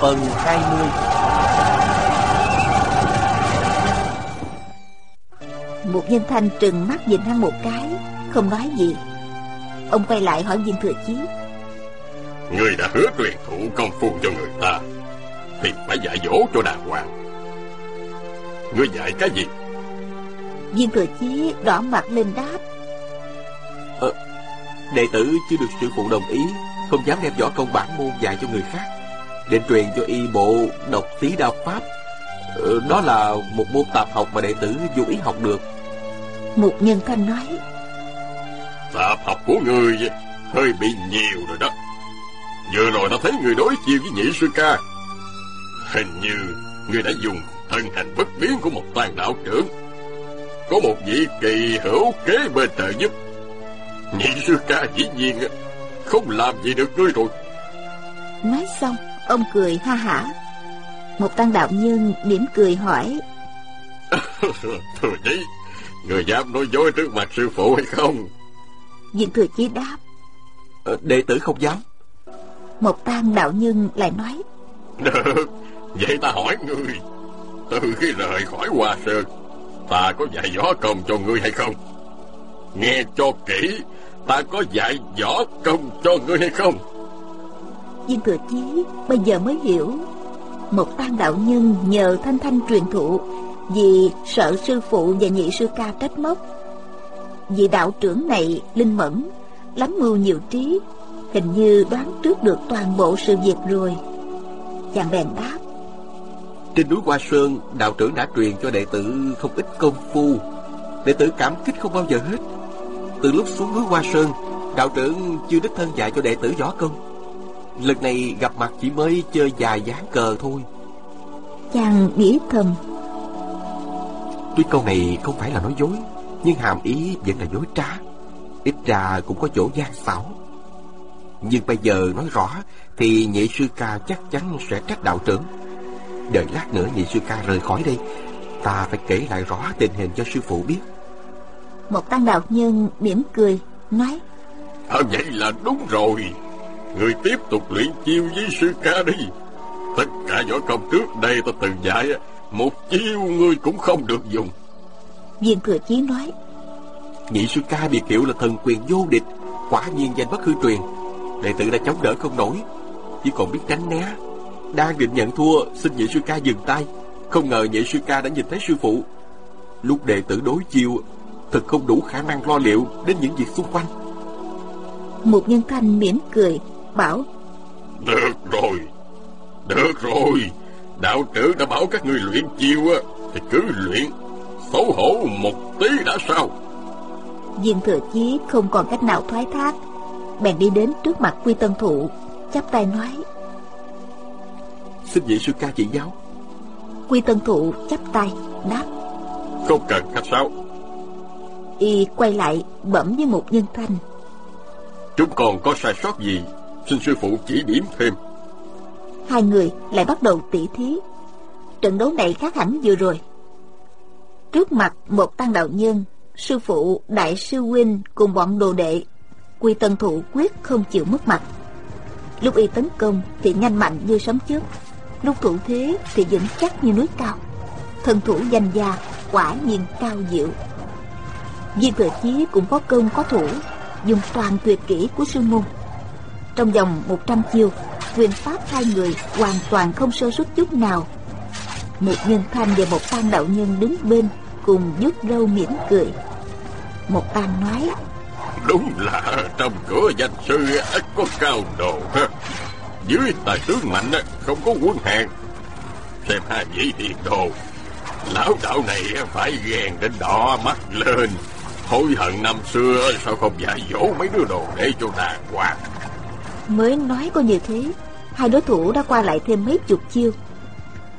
Phần 20 Một nhân thanh trừng mắt nhìn hắn một cái Không nói gì. Ông quay lại hỏi viên thừa chí. Người đã hứa truyền thụ công phu cho người ta Thì phải dạy dỗ cho đàng hoàng. Ngươi dạy cái gì? Viên thừa chí đỏ mặt lên đáp. Ờ, Đệ tử chưa được sư phụ đồng ý Không dám đem võ công bản môn dạy cho người khác Định truyền cho y bộ độc tí đao pháp. Ờ, Đó là một môn tạp học mà đệ tử vô ý học được. Một nhân thanh nói Tạp học của người hơi bị nhiều rồi đó. Vừa rồi ta thấy người đối chiêu với nhị sư ca. Hình như người đã dùng thân hành bất biến của một toàn đạo trưởng. Có một vị kỳ hữu kế bên trợ giúp Nhị sư ca dĩ nhiên không làm gì được ngươi rồi. Nói xong Ông cười ha hả. Một tăng đạo nhân mỉm cười hỏi. Thừa chí Người dám nói dối trước mặt sư phụ hay không? Viên thừa chí đáp. Ờ, Đệ tử không dám. Một tăng đạo nhân lại nói. Được Vậy ta hỏi ngươi Từ khi rời khỏi Hoa Sơn Ta có dạy võ công cho ngươi hay không? Nghe cho kỹ Ta có dạy võ công cho ngươi hay không Viên thừa chí bây giờ mới hiểu. Một tan đạo nhân nhờ thanh thanh truyền thụ Vì sợ sư phụ và nhị sư ca trách móc. Vị đạo trưởng này linh mẫn, Lắm mưu nhiều trí, Hình như đoán trước được toàn bộ sự việc rồi. Chàng bèn đáp. Trên núi Hoa Sơn, Đạo trưởng đã truyền cho đệ tử không ít công phu. Đệ tử cảm kích không bao giờ hết. Từ lúc xuống núi Hoa Sơn, Đạo trưởng chưa đích thân dạy cho đệ tử võ công. Lần này gặp mặt chỉ mới chơi dài dáng cờ thôi. Chàng nghĩ thầm. Tuy câu này không phải là nói dối Nhưng hàm ý vẫn là dối trá. Ít ra cũng có chỗ gian xảo. Nhưng bây giờ nói rõ Thì nhị sư ca chắc chắn sẽ trách đạo trưởng. Đợi lát nữa nhị sư ca rời khỏi đây Ta phải kể lại rõ tình hình cho sư phụ biết. Một tăng đạo nhân mỉm cười Nói à, Vậy là đúng rồi Người tiếp tục luyện chiêu với sư ca đi. Tất cả võ công trước đây ta từng dạy Một chiêu ngươi cũng không được dùng. Viên thừa chí nói Nhị sư ca biệt hiệu là thần quyền vô địch Quả nhiên danh bất hư truyền. Đệ tử đã chống đỡ không nổi Chỉ còn biết tránh né. Đang định nhận thua Xin nhị sư ca dừng tay. Không ngờ nhị sư ca đã nhìn thấy sư phụ. Lúc đệ tử đối chiêu Thật không đủ khả năng lo liệu Đến những việc xung quanh. Một nhân thanh mỉm cười Bảo. Được rồi. Được rồi. Đạo trưởng đã bảo các ngươi luyện chiêu á Thì cứ luyện. Xấu hổ một tí đã sao? Viên thừa chí không còn cách nào thoái thác. Bèn đi đến trước mặt quy tân thụ chắp tay nói. Xin vị sư ca chỉ giáo. Quy tân thụ chắp tay Đáp. Không cần khách sáo. Y quay lại bẩm với một nhân thanh. Chúng còn có sai sót gì Xin sư phụ chỉ điểm thêm. Hai người lại bắt đầu tỉ thí. Trận đấu này khác hẳn vừa rồi. Trước mặt một tăng đạo nhân, Sư phụ đại sư huynh cùng bọn đồ đệ, Quy tân thủ quyết không chịu mất mặt. Lúc y tấn công thì nhanh mạnh như sấm chớp, Lúc thủ thế thì vững chắc như núi cao. Thân thủ danh gia quả nhiên cao diệu. Viên thừa chí cũng có công có thủ, Dùng toàn tuyệt kỹ của sư môn. Trong vòng 100 chiêu, Quyền pháp hai người hoàn toàn không sơ suất chút nào. Một nhân thanh và một tăng đạo nhân đứng bên Cùng nhúc râu mỉm cười. Một tăng nói, Đúng là trong cửa danh sư ít có cao đồ. Ha. Dưới tài tướng mạnh không có quân hàng Xem hai vị hiền đồ, Lão đạo này phải ghen đến đỏ mắt lên. Hối hận năm xưa sao không dạy dỗ mấy đứa đồ để cho đàng hoàng? Mới nói có như thế. Hai đối thủ đã qua lại thêm mấy chục chiêu.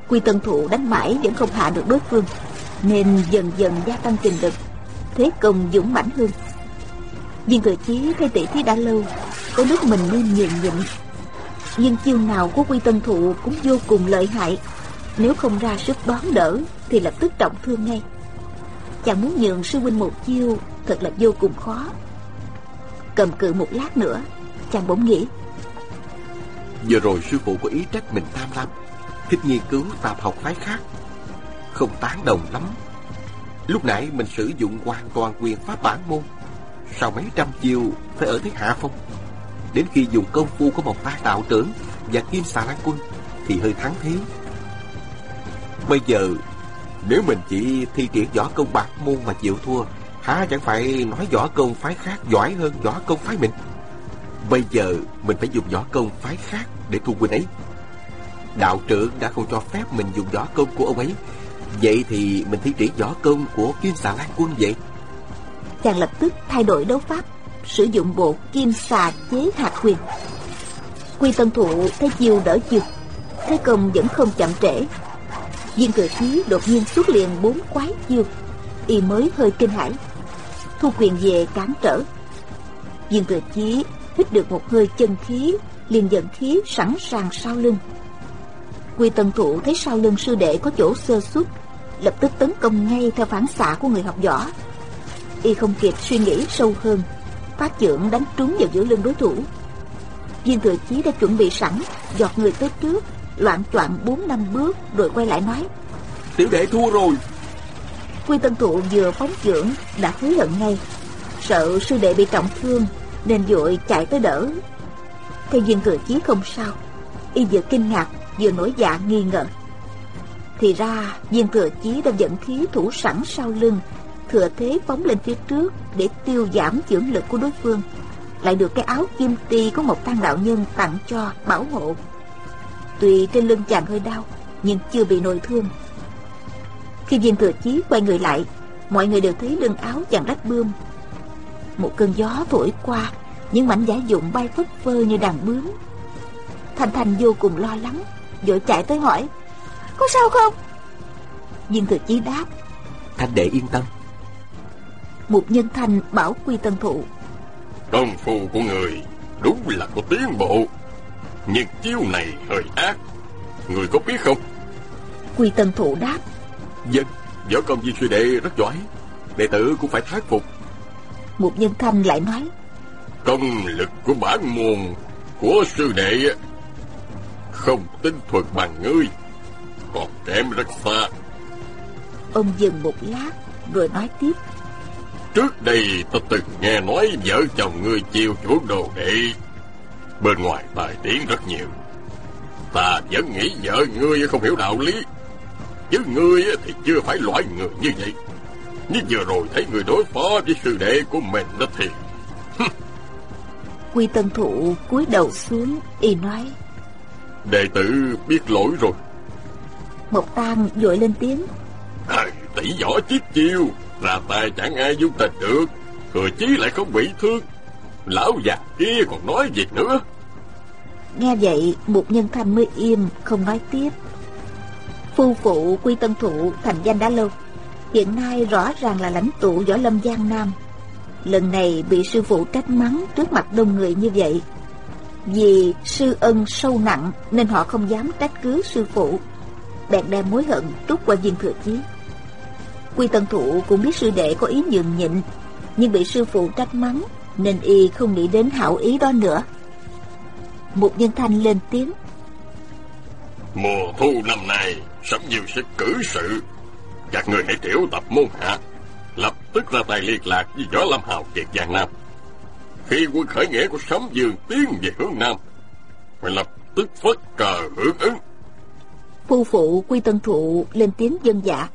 Quy tân Thủ đánh mãi vẫn không hạ được đối phương, Nên dần dần gia tăng trình lực, Thế công dũng mãnh hơn. Viên thừa chí thấy tỷ thí đã lâu, Có lúc mình nên nhường nhịn. Nhưng chiêu nào của quy tân thụ cũng vô cùng lợi hại. Nếu không ra sức đón đỡ, Thì lập tức trọng thương ngay. Chàng muốn nhường sư huynh một chiêu, Thật là vô cùng khó. Cầm cự một lát nữa, Chàng bỗng nghĩ Vừa rồi sư phụ có ý trách mình tham lam. Thích nghiên cứu tạp học phái khác. Không tán đồng lắm. Lúc nãy mình sử dụng hoàn toàn quyền pháp bản môn. Sau mấy trăm chiều Phải ở thế hạ phong. Đến khi dùng công phu của một ta đạo trưởng Và kim xà lan quân, Thì hơi thắng thế. Bây giờ, Nếu mình chỉ thi triển võ công bạc môn mà chịu thua, Há chẳng phải nói võ công phái khác giỏi hơn võ công phái mình? Bây giờ mình phải dùng võ công phái khác để thu huynh ấy. Đạo trưởng đã không cho phép mình dùng võ công của ông ấy. Vậy thì mình thi triển võ công của Kim Xà Lan Quân vậy? Chàng lập tức thay đổi đấu pháp, Sử dụng bộ Kim Xà chế hạt quyền Quy tân thụ thấy chiêu đỡ chiêu, Thế công vẫn không chậm trễ. Viên thừa chí đột nhiên xuất liền bốn quái chiêu, Y mới hơi kinh hãi, Thu quyền về cản trở. Viên thừa chí hít được một hơi chân khí liền dẫn khí sẵn sàng sau lưng. Quy tân thụ thấy sau lưng sư đệ có chỗ sơ xuất lập tức tấn công ngay theo phản xạ của người học võ. Y không kịp suy nghĩ sâu hơn phát trưởng đánh trúng vào giữa lưng đối thủ. Viên thừa chí đã chuẩn bị sẵn giọt người tới trước loạn choạng bốn năm bước rồi quay lại nói tiểu đệ thua rồi. Quy tân thụ vừa phóng trưởng đã hối hận ngay. Sợ sư đệ bị trọng thương nên vội chạy tới đỡ. Thấy viên thừa chí không sao, y vừa kinh ngạc, vừa nổi dạ nghi ngờ. Thì ra, viên thừa chí đã dẫn khí thủ sẵn sau lưng, thừa thế phóng lên phía trước để tiêu giảm dưỡng lực của đối phương. Lại được cái áo kim ti của một tăng đạo nhân tặng cho bảo hộ. Tuy trên lưng chàng hơi đau, nhưng chưa bị nội thương. Khi viên thừa chí quay người lại, mọi người đều thấy lưng áo chàng rách bươm một cơn gió thổi qua những mảnh giả dụng bay phất phơ như đàn bướm. Thanh thanh vô cùng lo lắng vội chạy tới hỏi có sao không? Viên thừa chí đáp thanh đệ yên tâm. Một nhân thanh bảo quy tân thụ công phu của người đúng là có tiến bộ nhưng chiêu này hơi ác. Người có biết không? Quy tân thụ đáp dân võ công viên sư đệ rất giỏi đệ tử cũng phải thán phục một nhân thanh lại nói công lực của bản môn của sư đệ không tinh thuật bằng ngươi còn kém rất xa. Ông dừng một lát rồi nói tiếp. Trước đây ta từng nghe nói vợ chồng ngươi chiêu chuộng đồ đệ. Bên ngoài tài tiếng rất nhiều. Ta vẫn nghĩ vợ ngươi không hiểu đạo lý. Chứ ngươi thì chưa phải loại người như vậy nhưng vừa rồi thấy người đối phó với sư đệ của mình đó thì quy tân thụ cúi đầu xuống y nói. Đệ tử biết lỗi rồi. Một tang vội lên tiếng. À, tỷ võ chiếc chiêu ra tay chẳng ai dung tình được thừa chí lại không bị thương. Lão già kia còn nói gì nữa? Nghe vậy một nhân thanh mới im không nói tiếp. Phu phụ quy tân thụ thành danh đã lâu hiện nay rõ ràng là lãnh tụ võ lâm giang nam. Lần này bị sư phụ trách mắng trước mặt đông người như vậy. Vì sư ân sâu nặng nên họ không dám trách cứ sư phụ. Bèn đem mối hận trút qua viên thừa chí. Quy tân thụ cũng biết sư đệ có ý nhường nhịn, nhưng bị sư phụ trách mắng nên y không nghĩ đến hảo ý đó nữa. Một nhân thanh lên tiếng. Mùa thu năm nay, sắp nhiều sẽ cử sự các người hãy triệu tập môn hạ. Lập tức ra tay liên lạc với võ lâm hào kiệt giang nam. Khi quân khởi nghĩa của sấm dương tiến về hướng nam phải lập tức phất cờ hưởng ứng. Phu phụ quy tân thụ lên tiếng dân dạ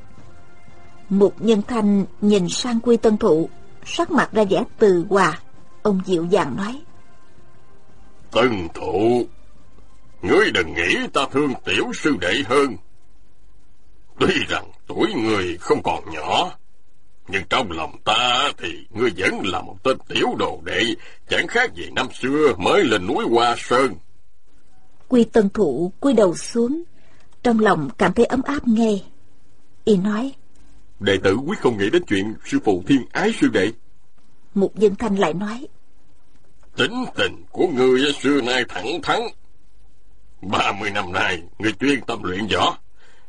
một nhân thanh nhìn sang quy tân thụ sắc mặt ra vẻ từ hòa. Ông dịu dàng nói. Tân thụ ngươi đừng nghĩ ta thương tiểu sư đệ hơn. Tuy rằng tuổi người không còn nhỏ nhưng trong lòng ta thì ngươi vẫn là một tên tiểu đồ đệ, chẳng khác gì năm xưa mới lên núi Hoa Sơn. Quy tân thụ cúi đầu xuống, trong lòng cảm thấy ấm áp nghe. Y nói, Đệ tử quyết không nghĩ đến chuyện sư phụ thiên ái sư đệ. Mục Dân Thanh lại nói, Tính tình của ngươi xưa nay thẳng thắn. Ba mươi năm nay, ngươi chuyên tâm luyện võ.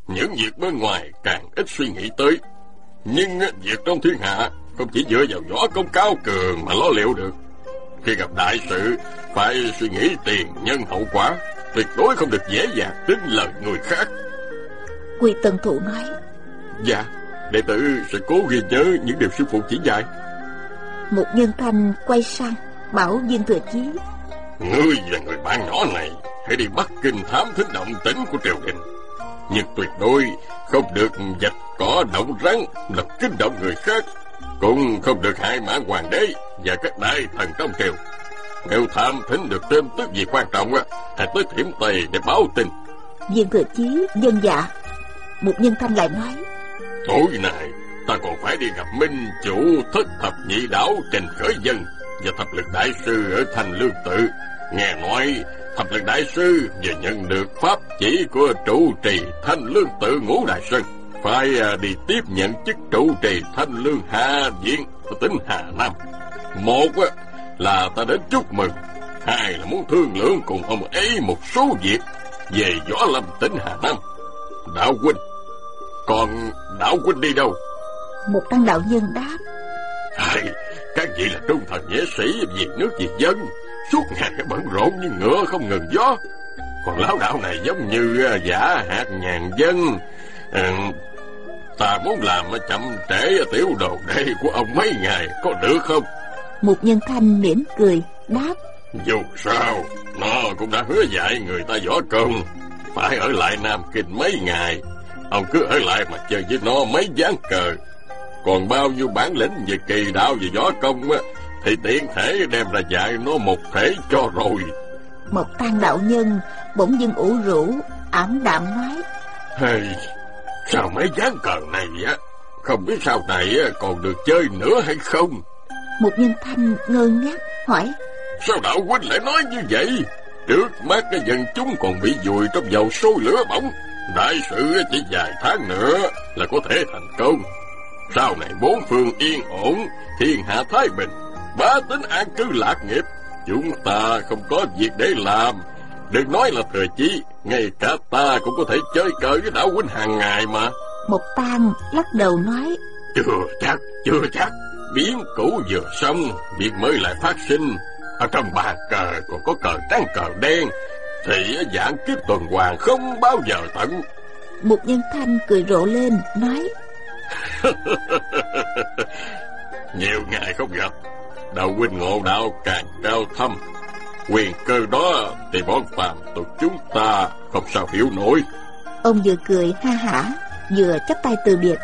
Những việc bên ngoài càng ít suy nghĩ tới. Nhưng việc trong thiên hạ không chỉ dựa vào võ công cao cường mà lo liệu được. Khi gặp đại sự, phải suy nghĩ tiền nhân hậu quả. Tuyệt đối không được dễ dàng tin lời người khác. Quy Tân Thụ nói, Dạ, đệ tử sẽ cố ghi nhớ những điều sư phụ chỉ dạy. Một nhân thanh quay sang, bảo viên thừa chí. Ngươi và người bạn nhỏ này hãy đi Bắc Kinh thám thính động tĩnh của triều đình. Nhưng tuyệt đối không được dạch cỏ động rắn làm kinh động người khác. Cũng không được hại mã hoàng đế và các đại thần trong triều. Nếu thám thính được tin tức gì quan trọng, á, hãy tới thiểm tây để báo tin. Viên thừa chí dân dạ. Một nhân thanh lại nói, Tối nay, ta còn phải đi gặp Minh Chủ thất thập nhị đảo Trình Khởi Dân và thập lực đại sư ở thành Lương Tự. Nghe nói, thập lực đại sư vừa nhận được pháp chỉ của trụ trì thanh lương tự ngũ đại sơn. Phải à, đi tiếp nhận chức trụ trì thanh lương hạ viện của tỉnh Hà Nam. Một là ta đến chúc mừng, hai là muốn thương lượng cùng ông ấy một số việc về võ lâm tỉnh Hà Nam. Đạo huynh, còn đạo huynh đi đâu? một tăng đạo nhân đáp, Hay, các vị là trung thần nghĩa sĩ vì nước vì dân, suốt ngày bận rộn như ngựa không ngừng gió. Còn lão đạo này giống như à, giả hạt nhàn dân. Ừ, ta muốn làm chậm trễ tiểu đồ đệ của ông mấy ngày, có được không? một nhân thanh mỉm cười, đáp, Dù sao, nó cũng đã hứa dạy người ta võ công, phải ở lại Nam Kinh mấy ngày. Ông cứ ở lại mà chơi với nó mấy ván cờ. Còn bao nhiêu bản lĩnh về kỳ đạo về võ công á, thì tiện thể đem ra dạy nó một thể cho rồi. một tăng đạo nhân bỗng dưng ủ rũ, ảm đạm nói, Hey, sao mấy ván cờ này á, không biết sau này á, còn được chơi nữa hay không? một nhân thanh ngơ ngác hỏi, Sao đạo huynh lại nói như vậy? Trước mắt cái dân chúng còn bị vùi trong dầu sôi lửa bỏng. Đại sự chỉ vài tháng nữa là có thể thành công. Sau này bốn phương yên ổn, thiên hạ thái bình, bá tính an cư lạc nghiệp. Chúng ta không có việc để làm. Đừng nói là thừa chí, ngay cả ta cũng có thể chơi cờ với đạo huynh hàng ngày mà. một tang lắc đầu nói, Chưa chắc, chưa chắc. Biến cũ vừa xong, việc mới lại phát sinh. Ở trong bàn cờ còn có cờ trắng cờ đen, thì dạng kiếp tuần hoàn không bao giờ tận. một nhân thanh cười rộ lên, nói, Nhiều ngày không gặp, đạo huynh ngộ đạo càng cao thâm. Quyền cơ đó thì bọn phàm tục chúng ta không sao hiểu nổi. ông vừa cười ha hả, vừa chắp tay từ biệt,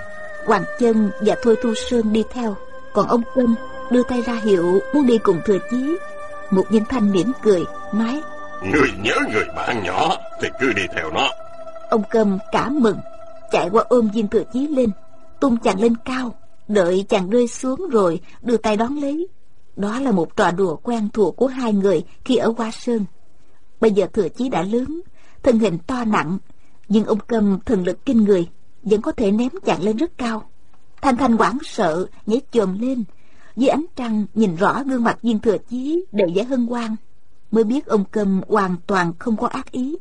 Hoàng Chân và Thôi Thu Sơn đi theo, còn ông Quân đưa tay ra hiệu muốn đi cùng thừa chí. Một nhân thanh mỉm cười, nói, Người nhớ người bạn nhỏ thì cứ đi theo nó. Ông Cầm cả mừng, chạy qua ôm viên thừa chí lên, tung chàng lên cao, đợi chàng rơi xuống rồi đưa tay đón lấy. Đó là một trò đùa quen thuộc của hai người khi ở Hoa Sơn. Bây giờ thừa chí đã lớn, thân hình to nặng, nhưng ông Cầm thần lực kinh người, vẫn có thể ném chàng lên rất cao. Thanh Thanh hoảng sợ, nhảy chồm lên. Dưới ánh trăng nhìn rõ gương mặt viên thừa chí đầy vẻ hân hoan, mới biết ông Cầm hoàn toàn không có ác ý.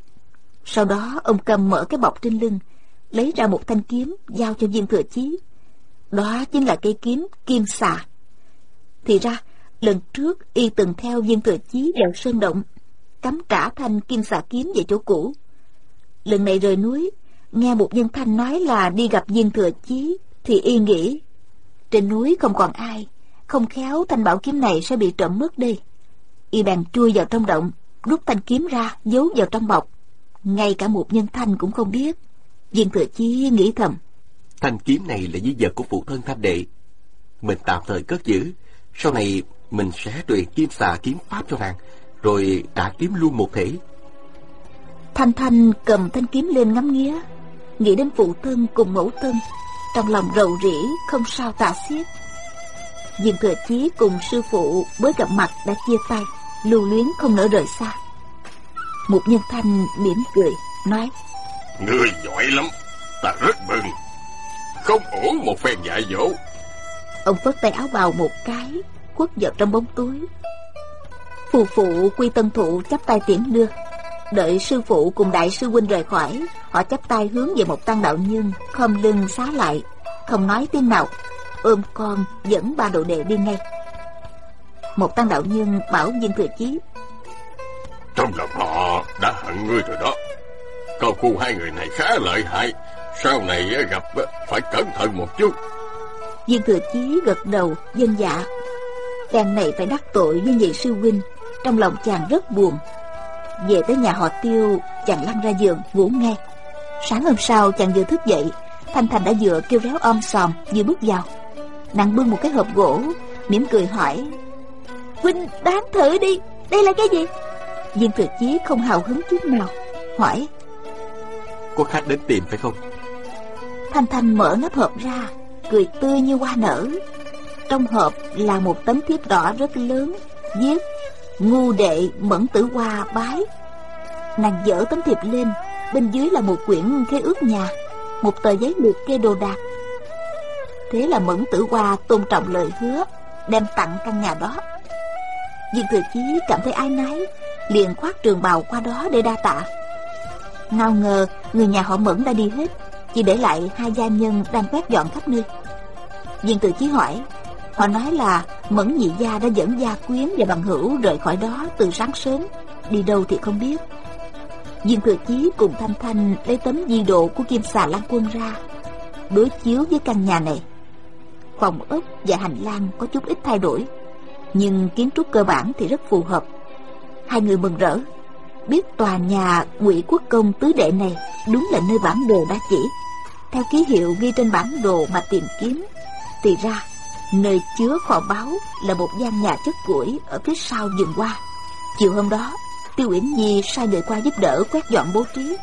Sau đó ông cầm mở cái bọc trên lưng, lấy ra một thanh kiếm giao cho viên thừa chí. Đó chính là cây kiếm kim xà. Thì ra, lần trước y từng theo viên thừa chí vào sơn động, cắm trả thanh kim xà kiếm về chỗ cũ. Lần này rời núi, nghe một nhân thanh nói là đi gặp viên thừa chí, thì y nghĩ, trên núi không còn ai, không khéo thanh bảo kiếm này sẽ bị trộm mất đi. Y bèn chui vào trong động, rút thanh kiếm ra, giấu vào trong bọc. Ngay cả một nhân thanh cũng không biết. Viên thừa chí nghĩ thầm, Thanh kiếm này là di vật của phụ thân thanh đệ. Mình tạm thời cất giữ. Sau này mình sẽ truyền kim xà kiếm pháp cho nàng. Rồi trả kiếm luôn một thể. Thanh Thanh cầm thanh kiếm lên ngắm nghía, nghĩ đến phụ thân cùng mẫu thân, trong lòng rầu rĩ không sao tả xiết. Viên thừa chí cùng sư phụ mới gặp mặt đã chia tay, lưu luyến không nỡ rời xa. Một nhân thanh mỉm cười, nói Người giỏi lắm, ta rất mừng. Không ổn một phen dạy dỗ. Ông phất tay áo bào một cái, khuất vào trong bóng túi. Phù phụ quy tân thụ chắp tay tiễn đưa. Đợi sư phụ cùng đại sư huynh rời khỏi, họ chắp tay hướng về một tăng đạo nhân, khom lưng xá lại, không nói tiếng nào, ôm con dẫn ba đồ đệ đi ngay. Một tăng đạo nhân bảo viên thừa chí Trong lòng họ đã hận ngươi rồi đó. Cao khu hai người này khá lợi hại. Sau này gặp phải cẩn thận một chút. Viên thừa chí gật đầu dân dạ Chàng này phải đắc tội với nhị sư huynh Trong lòng chàng rất buồn. Về tới nhà họ tiêu Chàng lăn ra giường ngủ nghe. Sáng hôm sau chàng vừa thức dậy Thanh Thành đã vừa kêu réo om sòm Vừa bước vào. Nàng bưng một cái hộp gỗ mỉm cười hỏi Huynh đoán thử đi Đây là cái gì? Viên thừa chí không hào hứng chút nào Hỏi Có khách đến tìm phải không? Thanh Thanh mở nắp hộp ra Cười tươi như hoa nở trong hộp là một tấm thiếp đỏ rất lớn, Viết, Ngu đệ mẫn tử hoa bái. Nàng dở tấm thiệp lên, Bên dưới là một quyển khế ước nhà, Một tờ giấy liệt kê đồ đạc. Thế là mẫn tử hoa tôn trọng lời hứa, Đem tặng căn nhà đó. Viên thừa chí cảm thấy ai nấy Liền khoác trường bào qua đó để đa tạ. Nào ngờ, người nhà họ mẫn đã đi hết, Chỉ để lại hai gia nhân đang quét dọn khắp nơi. Viên thừa chí hỏi Họ nói là Mẫn nhị gia đã dẫn gia quyến và bằng hữu rời khỏi đó từ sáng sớm. Đi đâu thì không biết. Viên thừa chí cùng Thanh Thanh lấy tấm di độ của Kim xà Lan Quân ra, Đối chiếu với căn nhà này. Phòng ốc và hành lang có chút ít thay đổi, Nhưng kiến trúc cơ bản thì rất phù hợp. Hai người mừng rỡ, Biết tòa nhà ngụy Quốc Công tứ đệ này Đúng là nơi bản đồ đã chỉ. Theo ký hiệu ghi trên bản đồ mà tìm kiếm, Thì ra Nơi chứa kho báu là một gian nhà chất củi Ở phía sau vườn hoa. Chiều hôm đó Tiêu Uyển Nhi sai người qua giúp đỡ quét dọn bố trí.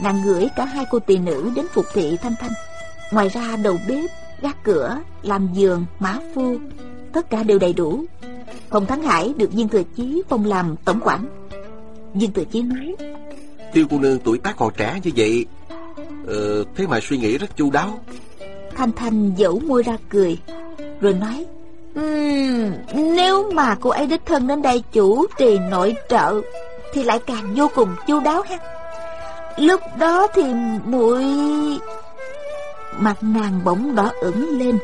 Nàng gửi cả hai cô tỳ nữ đến phục thị Thanh Thanh. Ngoài ra đầu bếp, gác cửa, làm giường, mã phu Tất cả đều đầy đủ. Hồng Thắng Hải được Viên Thừa Chí phong làm tổng quản. Viên Thừa Chí nói Tiêu cô nương tuổi tác còn trẻ như vậy ờ, Thế mà suy nghĩ rất chu đáo. Thanh Thanh dẫu môi ra cười Rồi nói "Ừm, Nếu mà cô ấy đích thân đến đây chủ trì nội trợ Thì lại càng vô cùng chu đáo ha. Lúc đó thì muội Mặt nàng bỗng đỏ ửng lên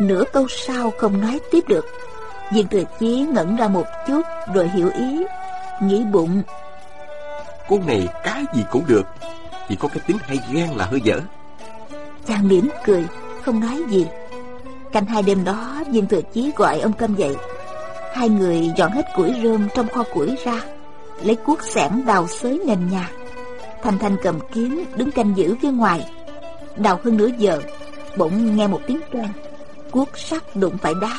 Nửa câu sau không nói tiếp được. Viên thừa chí ngẩn ra một chút Rồi hiểu ý Nghĩ bụng Cô này cái gì cũng được Chỉ có cái tính hay ghen là hơi dở. Chàng mỉm cười Không nói gì Canh hai đêm đó, Viên thừa chí gọi ông Câm dậy. Hai người dọn hết củi rơm trong kho củi ra, Lấy cuốc xẻng đào xới nền nhà. Thanh Thanh cầm kiếm đứng canh giữ phía ngoài. Đào hơn nửa giờ, Bỗng nghe một tiếng toan Cuốc sắt đụng phải đá.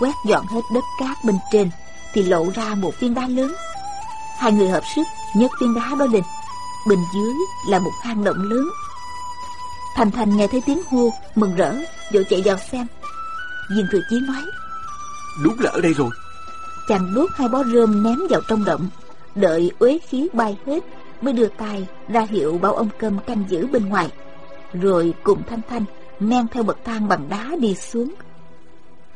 Quét dọn hết đất cát bên trên Thì lộ ra một viên đá lớn. Hai người hợp sức nhấc viên đá đó lên. Bên dưới là một hang động lớn. Thành Thành nghe thấy tiếng hô Mừng rỡ vội chạy vào xem. Viên thừa chí nói Đúng là ở đây rồi. Chàng đốt hai bó rơm ném vào trong động Đợi uế khí bay hết Mới đưa tay ra hiệu bảo ông cơm canh giữ bên ngoài. Rồi cùng Thanh Thanh Men theo bậc thang bằng đá đi xuống.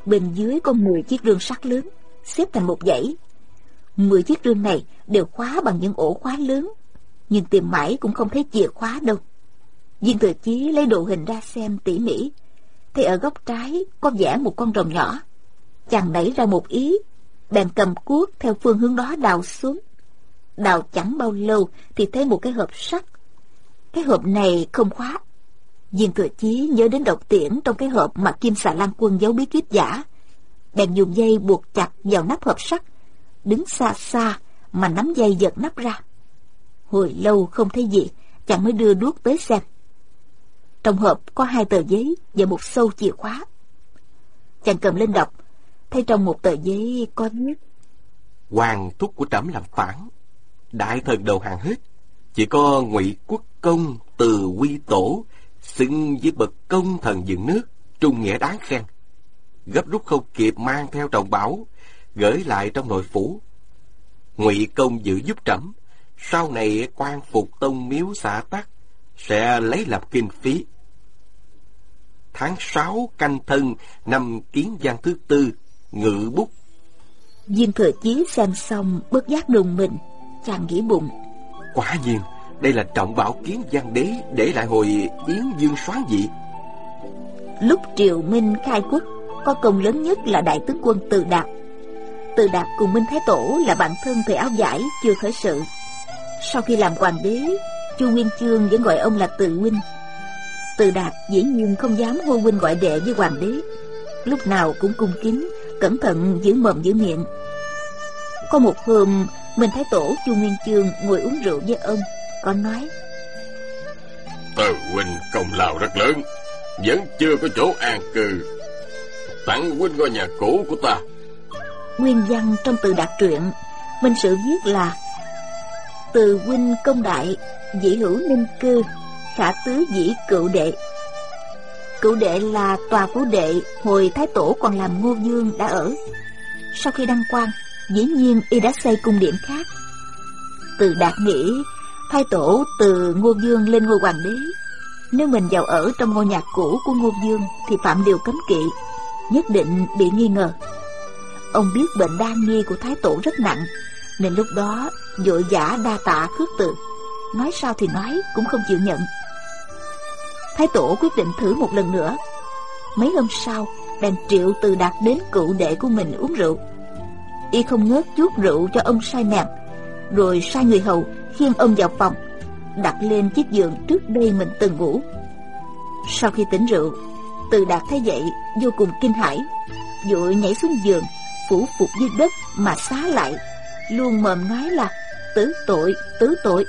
Bên dưới có 10 chiếc rương sắt lớn Xếp thành một dãy. 10 chiếc rương này đều khóa bằng những ổ khóa lớn Nhưng tìm mãi cũng không thấy chìa khóa đâu Viên thừa chí lấy đồ hình ra xem tỉ mỉ. Thì ở góc trái có vẽ một con rồng nhỏ. Chàng nảy ra một ý, Bèn cầm cuốc theo phương hướng đó đào xuống. Đào chẳng bao lâu Thì thấy một cái hộp sắt. Cái hộp này không khóa. Viên thừa chí nhớ đến độc tiễn Trong cái hộp mà Kim xà lan quân giấu bí kíp giả. Bèn dùng dây buộc chặt vào nắp hộp sắt, Đứng xa xa Mà nắm dây giật nắp ra. Hồi lâu không thấy gì, Chàng mới đưa đuốc tới xem. Trong hộp có hai tờ giấy Và một sâu chìa khóa. Chàng cầm lên đọc, Thấy trong một tờ giấy có viết, Hoàng thúc của trẫm làm phản. Đại thần đầu hàng hết. Chỉ có ngụy quốc công từ quy tổ Xưng với bậc công thần dựng nước, Trung nghĩa đáng khen. Gấp rút không kịp mang theo trọng bảo, Gửi lại trong nội phủ. Ngụy công giữ giúp trẫm, sau này quan phục tông miếu xã tắc sẽ lấy làm kinh phí. Tháng sáu canh thân năm kiến giang thứ tư, ngự bút. Viên thừa chí xem xong bất giác đùng mình, chàng nghĩ bụng. Quả nhiên, đây là trọng bảo kiến giang đế để lại hồi Yến Dương soán dị. Lúc triều Minh khai quốc, có công lớn nhất là đại tướng quân Từ Đạt. Từ Đạt cùng Minh Thái Tổ là bạn thân thời áo giải chưa khởi sự. Sau khi làm hoàng đế, Chu Nguyên Chương vẫn gọi ông là Từ Huynh. Từ Đạt dĩ nhiên không dám hô huynh gọi đệ với hoàng đế. Lúc nào cũng cung kính, cẩn thận giữ mồm giữ miệng. Có một hôm, Minh Thái Tổ Chu Nguyên Chương ngồi uống rượu với ông, có nói Từ huynh công lao rất lớn, vẫn chưa có chỗ an cư. Tặng huynh ngôi nhà cũ của ta. Nguyên văn trong từ đạt truyện, Minh Sự viết là từ huynh công đại dĩ hữu ninh cư khả tứ dĩ cựu đệ. Cựu đệ là tòa phú đệ hồi thái tổ còn làm ngô dương đã ở. Sau khi đăng quang, dĩ nhiên y đã xây cung điện khác. Từ đạt nghĩ, thái tổ từ ngô dương lên ngôi hoàng đế. Nếu mình vào ở trong ngôi nhà cũ của ngô dương thì phạm điều cấm kỵ, nhất định bị nghi ngờ. Ông biết bệnh đa nghi của thái tổ rất nặng, nên lúc đó vội giả đa tạ khước từ. Nói sao thì nói, cũng không chịu nhận thái tổ quyết định thử một lần nữa. Mấy hôm sau, bèn triệu từ đạt đến cựu đệ của mình uống rượu. Y không ngớt chút rượu cho ông say mèn rồi sai người hầu khiêng ông vào phòng, đặt lên chiếc giường trước đây mình từng ngủ. Sau khi tỉnh rượu, từ đạt thấy vậy vô cùng kinh hãi, vội nhảy xuống giường, phủ phục dưới đất mà xá lại, luôn mồm nói là, tứ tội tứ tội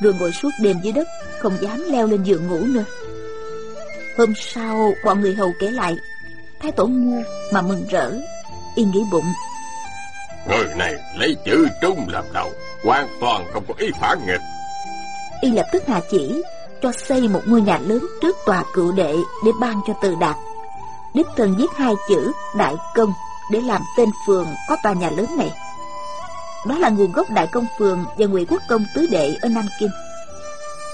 rồi ngồi suốt đêm dưới đất không dám leo lên giường ngủ nữa. Hôm sau bọn người hầu kể lại. Thái tổ ngu mà mừng rỡ y nghĩ bụng. Người này lấy chữ trung làm đầu hoàn toàn không có ý phản nghịch. Y lập tức hạ chỉ cho xây một ngôi nhà lớn trước tòa cựu đệ để ban cho từ đạt. Đích thân viết hai chữ đại công để làm tên phường có tòa nhà lớn này đó là nguồn gốc đại công phường và ngụy quốc công tứ đệ ở nam kinh.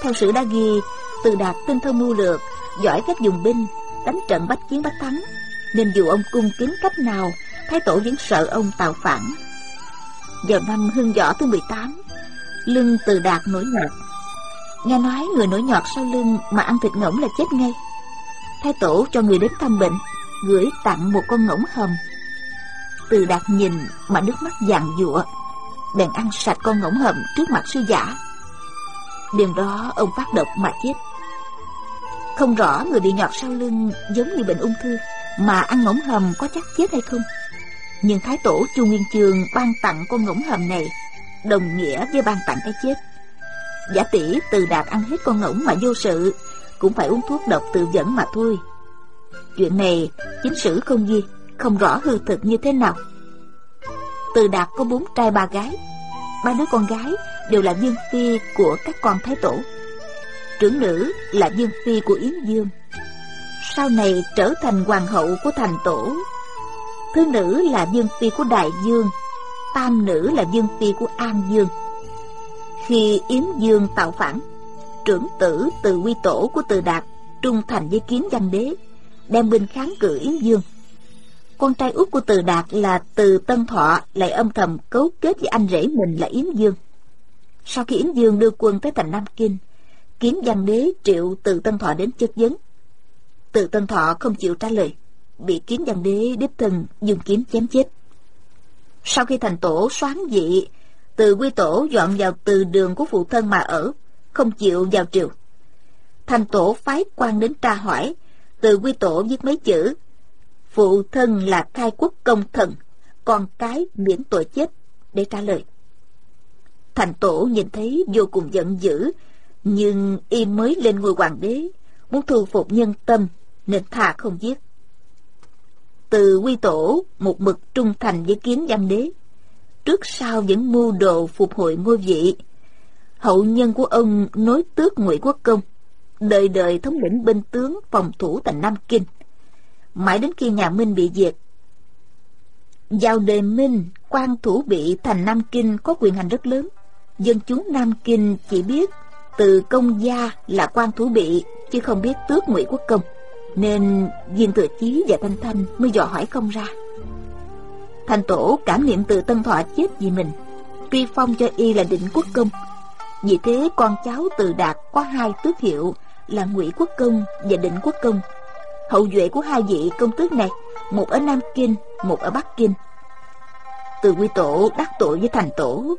Theo sử đã ghi, từ đạt tinh thông mưu lược, giỏi cách dùng binh, đánh trận bách chiến bách thắng, nên dù ông cung kính cách nào, thái tổ vẫn sợ ông tạo phản. Vào năm hưng võ thứ 18 lưng từ đạt nổi nhọt. Nghe nói người nổi nhọt sau lưng mà ăn thịt ngỗng là chết ngay. Thái tổ cho người đến thăm bệnh, gửi tặng một con ngỗng hầm. Từ đạt nhìn mà nước mắt vàng giụa bèn ăn sạch con ngỗng hầm trước mặt sư giả. Đêm đó, ông phát độc mà chết. Không rõ người bị nhọt sau lưng giống như bệnh ung thư, mà ăn ngỗng hầm có chắc chết hay không. Nhưng thái tổ chu nguyên chương ban tặng con ngỗng hầm này, đồng nghĩa với ban tặng cái chết. Giả tỷ từ đạt ăn hết con ngỗng mà vô sự, cũng phải uống thuốc độc tự dẫn mà thôi. Chuyện này, chính sử không ghi, không rõ hư thực như thế nào từ đạt có bốn trai ba gái. Ba đứa con gái đều là dương phi của các con thái tổ. Trưởng nữ là dương phi của yến dương. Sau này trở thành hoàng hậu của thành tổ. Thứ nữ là dương phi của đại dương. Tam nữ là dương phi của an dương. Khi yến dương tạo phản, trưởng tử từ quy tổ của từ đạt trung thành với kiến văn đế, đem binh kháng cự yến dương con trai út của từ đạt là từ tân thọ lại âm thầm cấu kết với anh rể mình là yến dương. Sau khi yến dương đưa quân tới thành nam kinh kiến văn đế triệu từ tân thọ đến chất vấn. Từ tân thọ không chịu trả lời, bị kiến văn đế đích thân dùng kiếm chém chết. Sau khi thành tổ xoán dị, từ quy tổ dọn vào từ đường của phụ thân mà ở, không chịu vào triều. Thành tổ phái quan đến tra hỏi, từ quy tổ viết mấy chữ phụ thân là khai quốc công thần, con cái miễn tội chết, để trả lời. Thành tổ nhìn thấy vô cùng giận dữ, nhưng y mới lên ngôi hoàng đế, muốn thu phục nhân tâm, nên thà không giết. Từ quy tổ, một mực trung thành với kiến văn đế, trước sau vẫn mưu đồ phục hồi ngôi vị, hậu nhân của ông nối tước ngụy quốc công, đời đời thống lĩnh binh tướng phòng thủ thành nam kinh mãi đến khi nhà minh bị diệt. Vào đời minh, quan thủ bị thành nam kinh có quyền hành rất lớn. Dân chúng Nam Kinh chỉ biết từ công gia là quan thủ bị, chứ không biết tước ngụy quốc công. Nên viên thừa chí và thanh thanh mới dò hỏi không ra. Thành tổ cảm niệm từ tân thọ chết vì mình, tuy phong cho y là định quốc công. Vì thế con cháu từ đạt có hai tước hiệu là ngụy quốc công và định quốc công hậu duệ của hai vị công tước này, một ở nam kinh, một ở bắc kinh. Từ quy tổ đắc tội với thành tổ,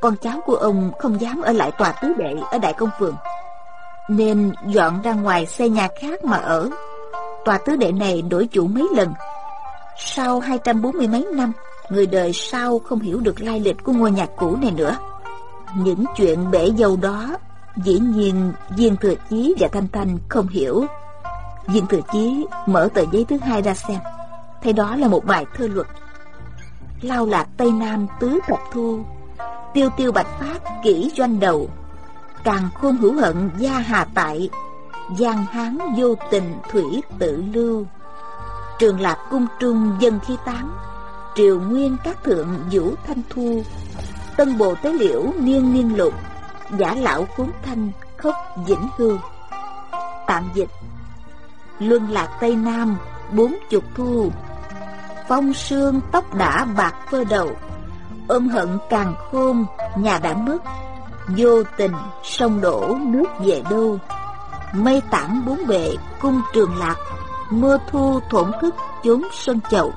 con cháu của ông không dám ở lại tòa tứ đệ ở đại công phường. Nên dọn ra ngoài xây nhà khác mà ở. Tòa tứ đệ này đổi chủ mấy lần. Sau hai trăm bốn mươi mấy năm, người đời sau không hiểu được lai lịch của ngôi nhà cũ này nữa. Những chuyện bể dâu đó dĩ nhiên viên thừa chí và thanh thanh không hiểu viên thừa chí mở tờ giấy thứ hai ra xem. Thấy đó là một bài thơ luật. Lao lạc tây nam tứ thập thu, tiêu tiêu bạch phát kỹ doanh đầu. Càng khôn hữu hận gia hà tại giang hán vô tình thủy tự lưu. Trường lạc cung trung dân khi tán, triều nguyên các thượng vũ thanh thu. Tân bồ tế liễu niên niên lục, giả lão cuốn thanh khốc vĩnh hương tạm dịch luân lạc tây nam, bốn chục thu. Phong sương tóc đã bạc phơ đầu ôm hận càng khôn, nhà đã mất. Vô tình sông đổ nước về đâu. Mây tản bốn bề cung trường lạc, mưa thu thổn thức chốn sân chậu.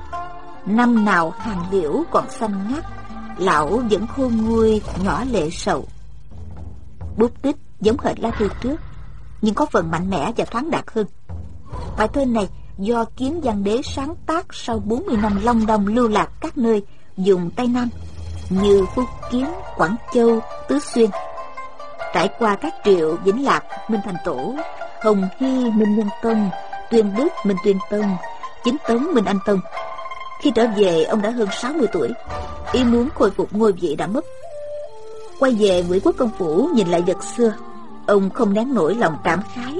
Năm nào hàng liễu còn xanh ngắt, lão vẫn khôn nguôi, nhỏ lệ sầu. Bút tích giống hệt lá thư trước, nhưng có phần mạnh mẽ và thoáng đạt hơn bài thơ này do kiếm văn đế sáng tác sau 40 năm long đong lưu lạc các nơi dùng Tây Nam như Phúc Kiến, Quảng Châu, Tứ Xuyên. Trải qua các triệu Vĩnh Lạc, Minh Thành Tổ, Hồng Hy, Minh Nhân Tông, Tuyên Đức, Minh Tuyên Tông, Chính tấn Minh Anh Tông. Khi trở về, ông đã hơn 60 tuổi. Y muốn khôi phục ngôi vị đã mất. Quay về Nguyễn Quốc Công Phủ nhìn lại vật xưa, ông không nén nổi lòng cảm khái.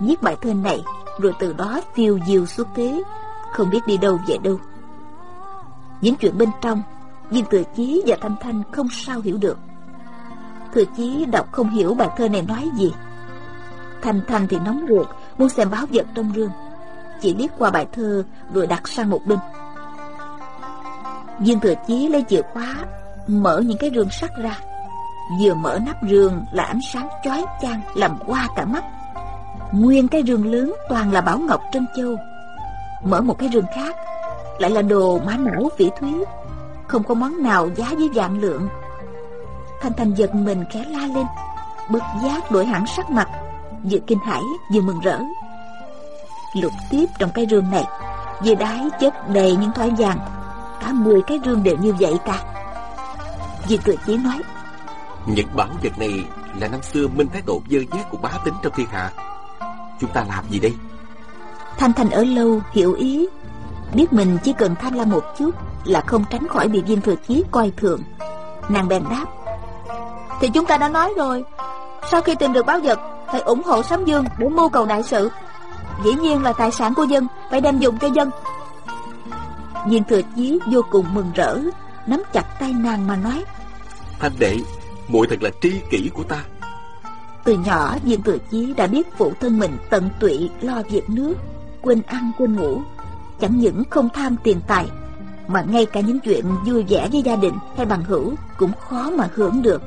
Viết bài thơ này, rồi từ đó phiêu diêu xuất thế, không biết đi đâu về đâu. Những chuyện bên trong viên thừa chí và thanh thanh không sao hiểu được. Thừa chí đọc không hiểu bài thơ này nói gì. Thanh thanh thì nóng ruột muốn xem báo vật trong rương. Chỉ liếc qua bài thơ rồi đặt sang một bên. Viên thừa chí lấy chìa khóa mở những cái rương sắt ra. Vừa mở nắp rương là ánh sáng chói chang làm qua cả mắt nguyên cái rương lớn toàn là bảo ngọc trân châu. Mở một cái rương khác, lại là đồ mã não vĩ thúy. Không có món nào giá với dạng lượng. Thanh thanh giật mình khẽ la lên bất giác đổi hẳn sắc mặt. Vừa kinh hãi, vừa mừng rỡ. Lục tiếp trong cái rương này vừa đái chất đầy những thỏi vàng. Cả mười cái rương đều như vậy cả vừa cười chí nói những bảo vật này là năm xưa minh thái tổ dơ giác của bá tính trong thiên hạ chúng ta làm gì đây? Thanh thanh ở lâu hiểu ý. Biết mình chỉ cần tham lam một chút là không tránh khỏi bị viên thừa chí coi thường. Nàng bèn đáp thì chúng ta đã nói rồi. Sau khi tìm được báo vật phải ủng hộ sấm dương để mưu cầu đại sự. Dĩ nhiên là tài sản của dân phải đem dùng cho dân. Viên thừa chí vô cùng mừng rỡ nắm chặt tay nàng mà nói thanh đệ muội thật là tri kỷ của ta từ nhỏ viên thừa chí đã biết phụ thân mình tận tụy lo việc nước quên ăn quên ngủ chẳng những không tham tiền tài mà ngay cả những chuyện vui vẻ với gia đình hay bằng hữu cũng khó mà hưởng được.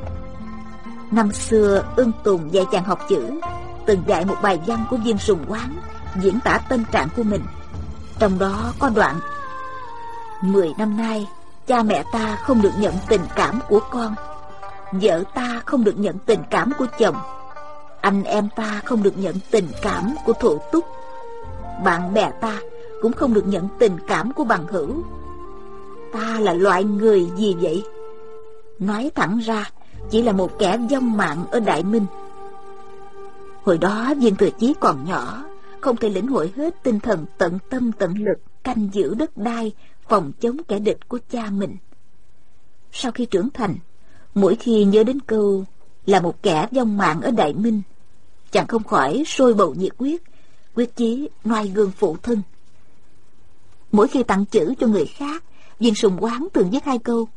Năm xưa, ưng tùng dạy chàng học chữ, từng dạy một bài văn của viên sùng quán, diễn tả tâm trạng của mình. Trong đó có đoạn Mười năm nay, cha mẹ ta không được nhận tình cảm của con, vợ ta không được nhận tình cảm của chồng, anh em ta không được nhận tình cảm của thủ túc, bạn bè ta cũng không được nhận tình cảm của bằng hữu Ta là loại người gì vậy? Nói thẳng ra, chỉ là một kẻ dông mạng ở Đại Minh. Hồi đó viên thừa chí còn nhỏ, không thể lĩnh hội hết tinh thần tận tâm tận lực canh giữ đất đai, phòng chống kẻ địch của cha mình. Sau khi trưởng thành, mỗi khi nhớ đến câu là một kẻ dông mạng ở Đại Minh, chàng không khỏi sôi bầu nhiệt quyết, quyết chí noi gương phụ thân. Mỗi khi tặng chữ cho người khác, Viên sùng quán thường viết hai câu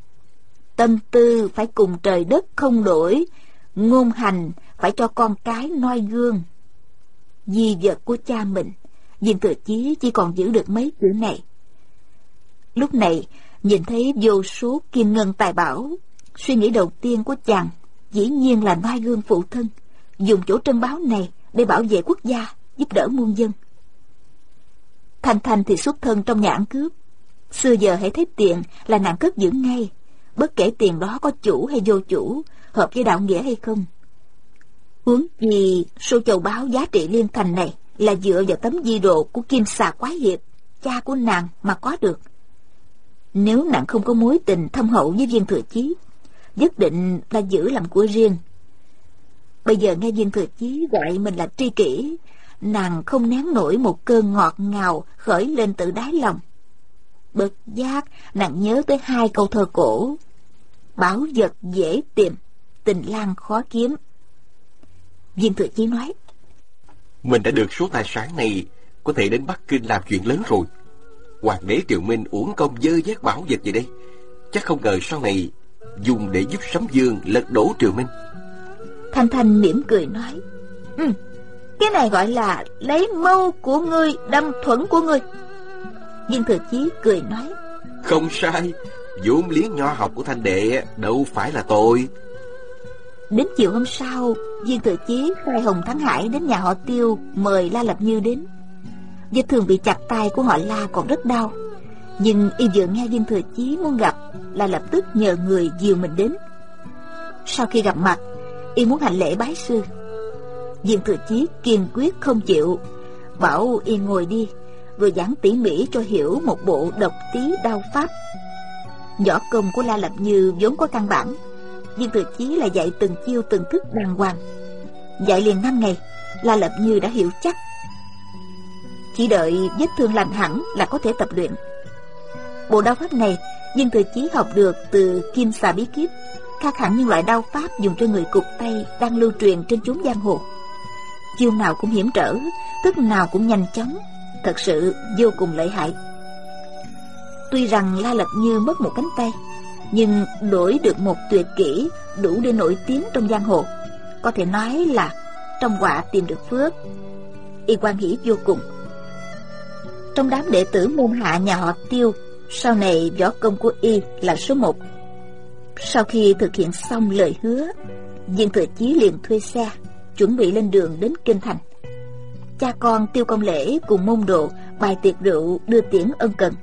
tâm tư phải cùng trời đất không đổi, ngôn hành phải cho con cái noi gương. Di vật của cha mình, viên thừa chí chỉ còn giữ được mấy chữ này. Lúc này, nhìn thấy vô số kim ngân tài bảo, suy nghĩ đầu tiên của chàng dĩ nhiên là noi gương phụ thân, dùng chỗ trân báo này để bảo vệ quốc gia, giúp đỡ muôn dân. Thanh Thanh thì xuất thân trong nhà ăn cướp. Xưa giờ hãy thấy tiền là nàng cất giữ ngay, bất kể tiền đó có chủ hay vô chủ, hợp với đạo nghĩa hay không. Huống gì số châu báo giá trị liên thành này là dựa vào tấm di đồ của Kim Xà Quái Hiệp, cha của nàng mà có được. Nếu nàng không có mối tình thâm hậu với viên thừa chí, nhất định là giữ làm của riêng. Bây giờ nghe viên thừa chí gọi mình là tri kỷ, nàng không nén nổi một cơn ngọt ngào khởi lên từ đáy lòng. bực giác, nàng nhớ tới hai câu thơ cổ. Bảo vật dễ tìm, tình lang khó kiếm. Viên thừa chí nói. Mình đã được số tài sản này, có thể đến Bắc Kinh làm chuyện lớn rồi. Hoàng đế Triều Minh uổng công dơ giác bảo vật gì đây. Chắc không ngờ sau này dùng để giúp Sấm Dương lật đổ Triều Minh. Thanh Thanh mỉm cười nói. Ừ, cái này gọi là lấy mâu của ngươi đâm thuẫn của ngươi. Viên Thừa Chí cười nói. Không sai, vốn liếng nho học của Thanh Đệ đâu phải là tôi. Đến chiều hôm sau, Viên Thừa Chí khai Hồng Thắng Hải đến nhà họ Tiêu mời La Lập Như đến. Vết thương bị chặt tay của họ La còn rất đau. Nhưng y vừa nghe Viên Thừa Chí muốn gặp là lập tức nhờ người dìu mình đến. Sau khi gặp mặt, y muốn hành lễ bái sư. Viên Thừa Chí kiên quyết không chịu, bảo y ngồi đi, rồi giảng tỉ mỉ cho hiểu một bộ độc tí đao pháp. Võ công của La Lập Như vốn có căn bản, Viên Thừa Chí là dạy từng chiêu từng thức đàng hoàng. Dạy liền năm ngày, La Lập Như đã hiểu chắc. Chỉ đợi vết thương lành hẳn là có thể tập luyện. Bộ đao pháp này, Viên Thừa Chí học được từ Kim Xà Bí Kíp, khác hẳn những loại đao pháp dùng cho người cục tay đang lưu truyền trên chốn giang hồ. Chiêu nào cũng hiểm trở, tức nào cũng nhanh chóng, thật sự vô cùng lợi hại. Tuy rằng La Lập Như mất một cánh tay, nhưng đổi được một tuyệt kỹ đủ để nổi tiếng trong giang hồ. Có thể nói là trong quả tìm được phước. Y quan hỷ vô cùng. Trong đám đệ tử môn hạ nhà họ Tiêu, sau này võ công của Y là số một. Sau khi thực hiện xong lời hứa, Viên Thừa Chí liền thuê xe, chuẩn bị lên đường đến Kinh Thành. Cha con Tiêu Công Lễ cùng môn đồ bài tiệc rượu đưa tiễn ân cần.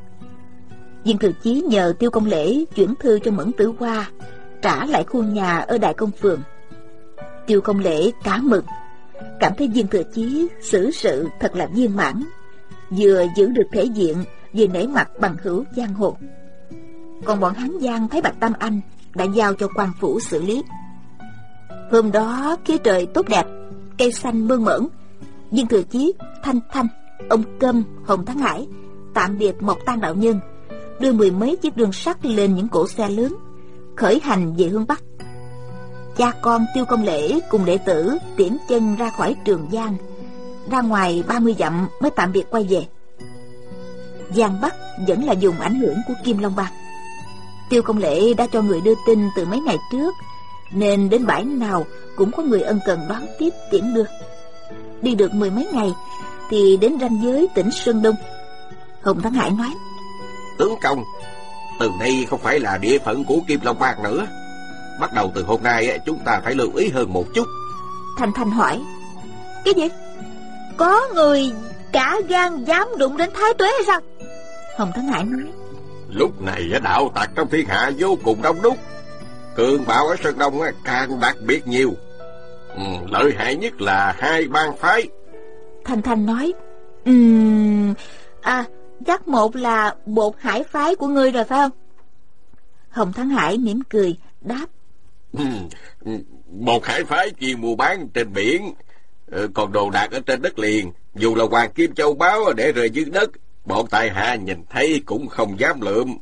Viên Thừa Chí nhờ Tiêu Công Lễ chuyển thư cho Mẫn Tử Hoa, trả lại khu nhà ở Đại Công Phường. Tiêu Công Lễ cá mừng, cảm thấy Viên Thừa Chí xử sự thật là viên mãn, vừa giữ được thể diện, vừa nể mặt bằng hữu giang hồ. Còn bọn Hán Giang thấy Bạch Tam Anh đã giao cho quan phủ xử lý. Hôm đó khí trời tốt đẹp, cây xanh mơn mởn, Viên Thừa Chí, Thanh Thanh, ông cơm Hồng Thắng Hải tạm biệt một Tan Đạo Nhân đưa mười mấy chiếc đường sắt lên những cỗ xe lớn, khởi hành về hướng Bắc. Cha con Tiêu Công Lễ cùng đệ tử tiễn chân ra khỏi Trường Giang, ra ngoài 30 dặm mới tạm biệt quay về. Giang Bắc vẫn là dùng ảnh hưởng của Kim Long Bang. Tiêu Công Lễ đã cho người đưa tin từ mấy ngày trước, nên đến bãi nào cũng có người ân cần đón tiếp tiễn đưa. Đi được mười mấy ngày, thì đến ranh giới tỉnh Sơn Đông. Hồng Thắng Hải nói, Tướng công, từ nay không phải là địa phận của Kim Long Bang nữa. Bắt đầu từ hôm nay chúng ta phải lưu ý hơn một chút. Thành Thành hỏi, Cái gì? Có người cả gan dám đụng đến Thái Tuế hay sao? Hồng Thắng Hải nói, Lúc này đạo tặc trong thiên hạ vô cùng đông đúc. Cường bạo ở Sơn Đông càng đặc biệt nhiều. Ừ, lợi hại nhất là hai bang phái. Thành Thành nói, um, À, chắc một là bột hải phái của ngươi rồi phải không? Hồng Thắng Hải mỉm cười, đáp. Ừ, một hải phái chuyên mua bán trên biển, còn đồ đạc ở trên đất liền. Dù là hoàng kim châu báu để rơi dưới đất, bọn tài hạ nhìn thấy cũng không dám lượm.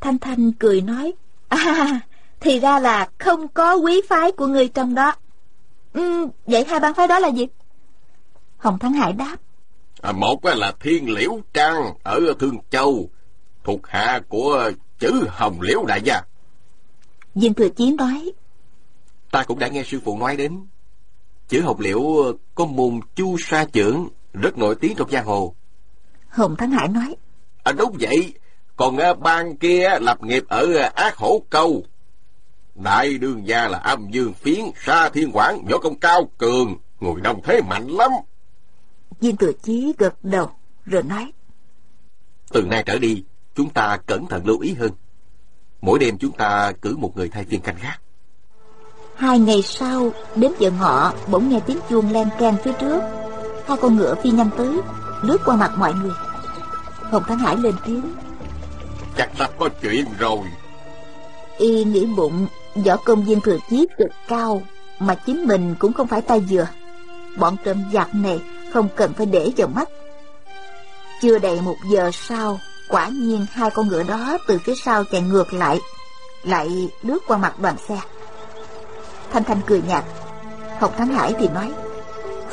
Thanh Thanh cười nói, À, thì ra là không có quý phái của người trong đó. Ừ, vậy hai bang phái đó là gì? Hồng Thắng Hải đáp. À, một là Thiên Liễu Trang ở Thương Châu, thuộc hạ của chữ Hồng Liễu Đại Gia. Viên Thừa Chí nói, Ta cũng đã nghe sư phụ nói đến. Chữ học liệu có môn chu sa trưởng, rất nổi tiếng trong giang hồ. Hồng Thắng Hải nói, À đúng vậy, còn à, ban kia lập nghiệp ở à, ác hổ câu. Đại đương gia là âm dương phiến, sa thiên quảng, võ công cao cường, người đông thế mạnh lắm. Viên Thừa Chí gật đầu, rồi nói, Từ nay trở đi, chúng ta cẩn thận lưu ý hơn. Mỗi đêm chúng ta cử một người thay phiên canh gác. Hai ngày sau, đến giờ ngọ, bỗng nghe tiếng chuông len keng phía trước. Hai con ngựa phi nhanh tới, lướt qua mặt mọi người. Hồng Thắng Hải lên tiếng, Chắc sắp có chuyện rồi. y nghĩ bụng, võ công viên thừa chí cực cao, mà chính mình cũng không phải tay vừa. Bọn trộm giặc này không cần phải để vào mắt. Chưa đầy một giờ sau, quả nhiên hai con ngựa đó từ phía sau chạy ngược lại, lại lướt qua mặt đoàn xe. Thanh Thanh cười nhạt, Hồng Thắng Hải thì nói,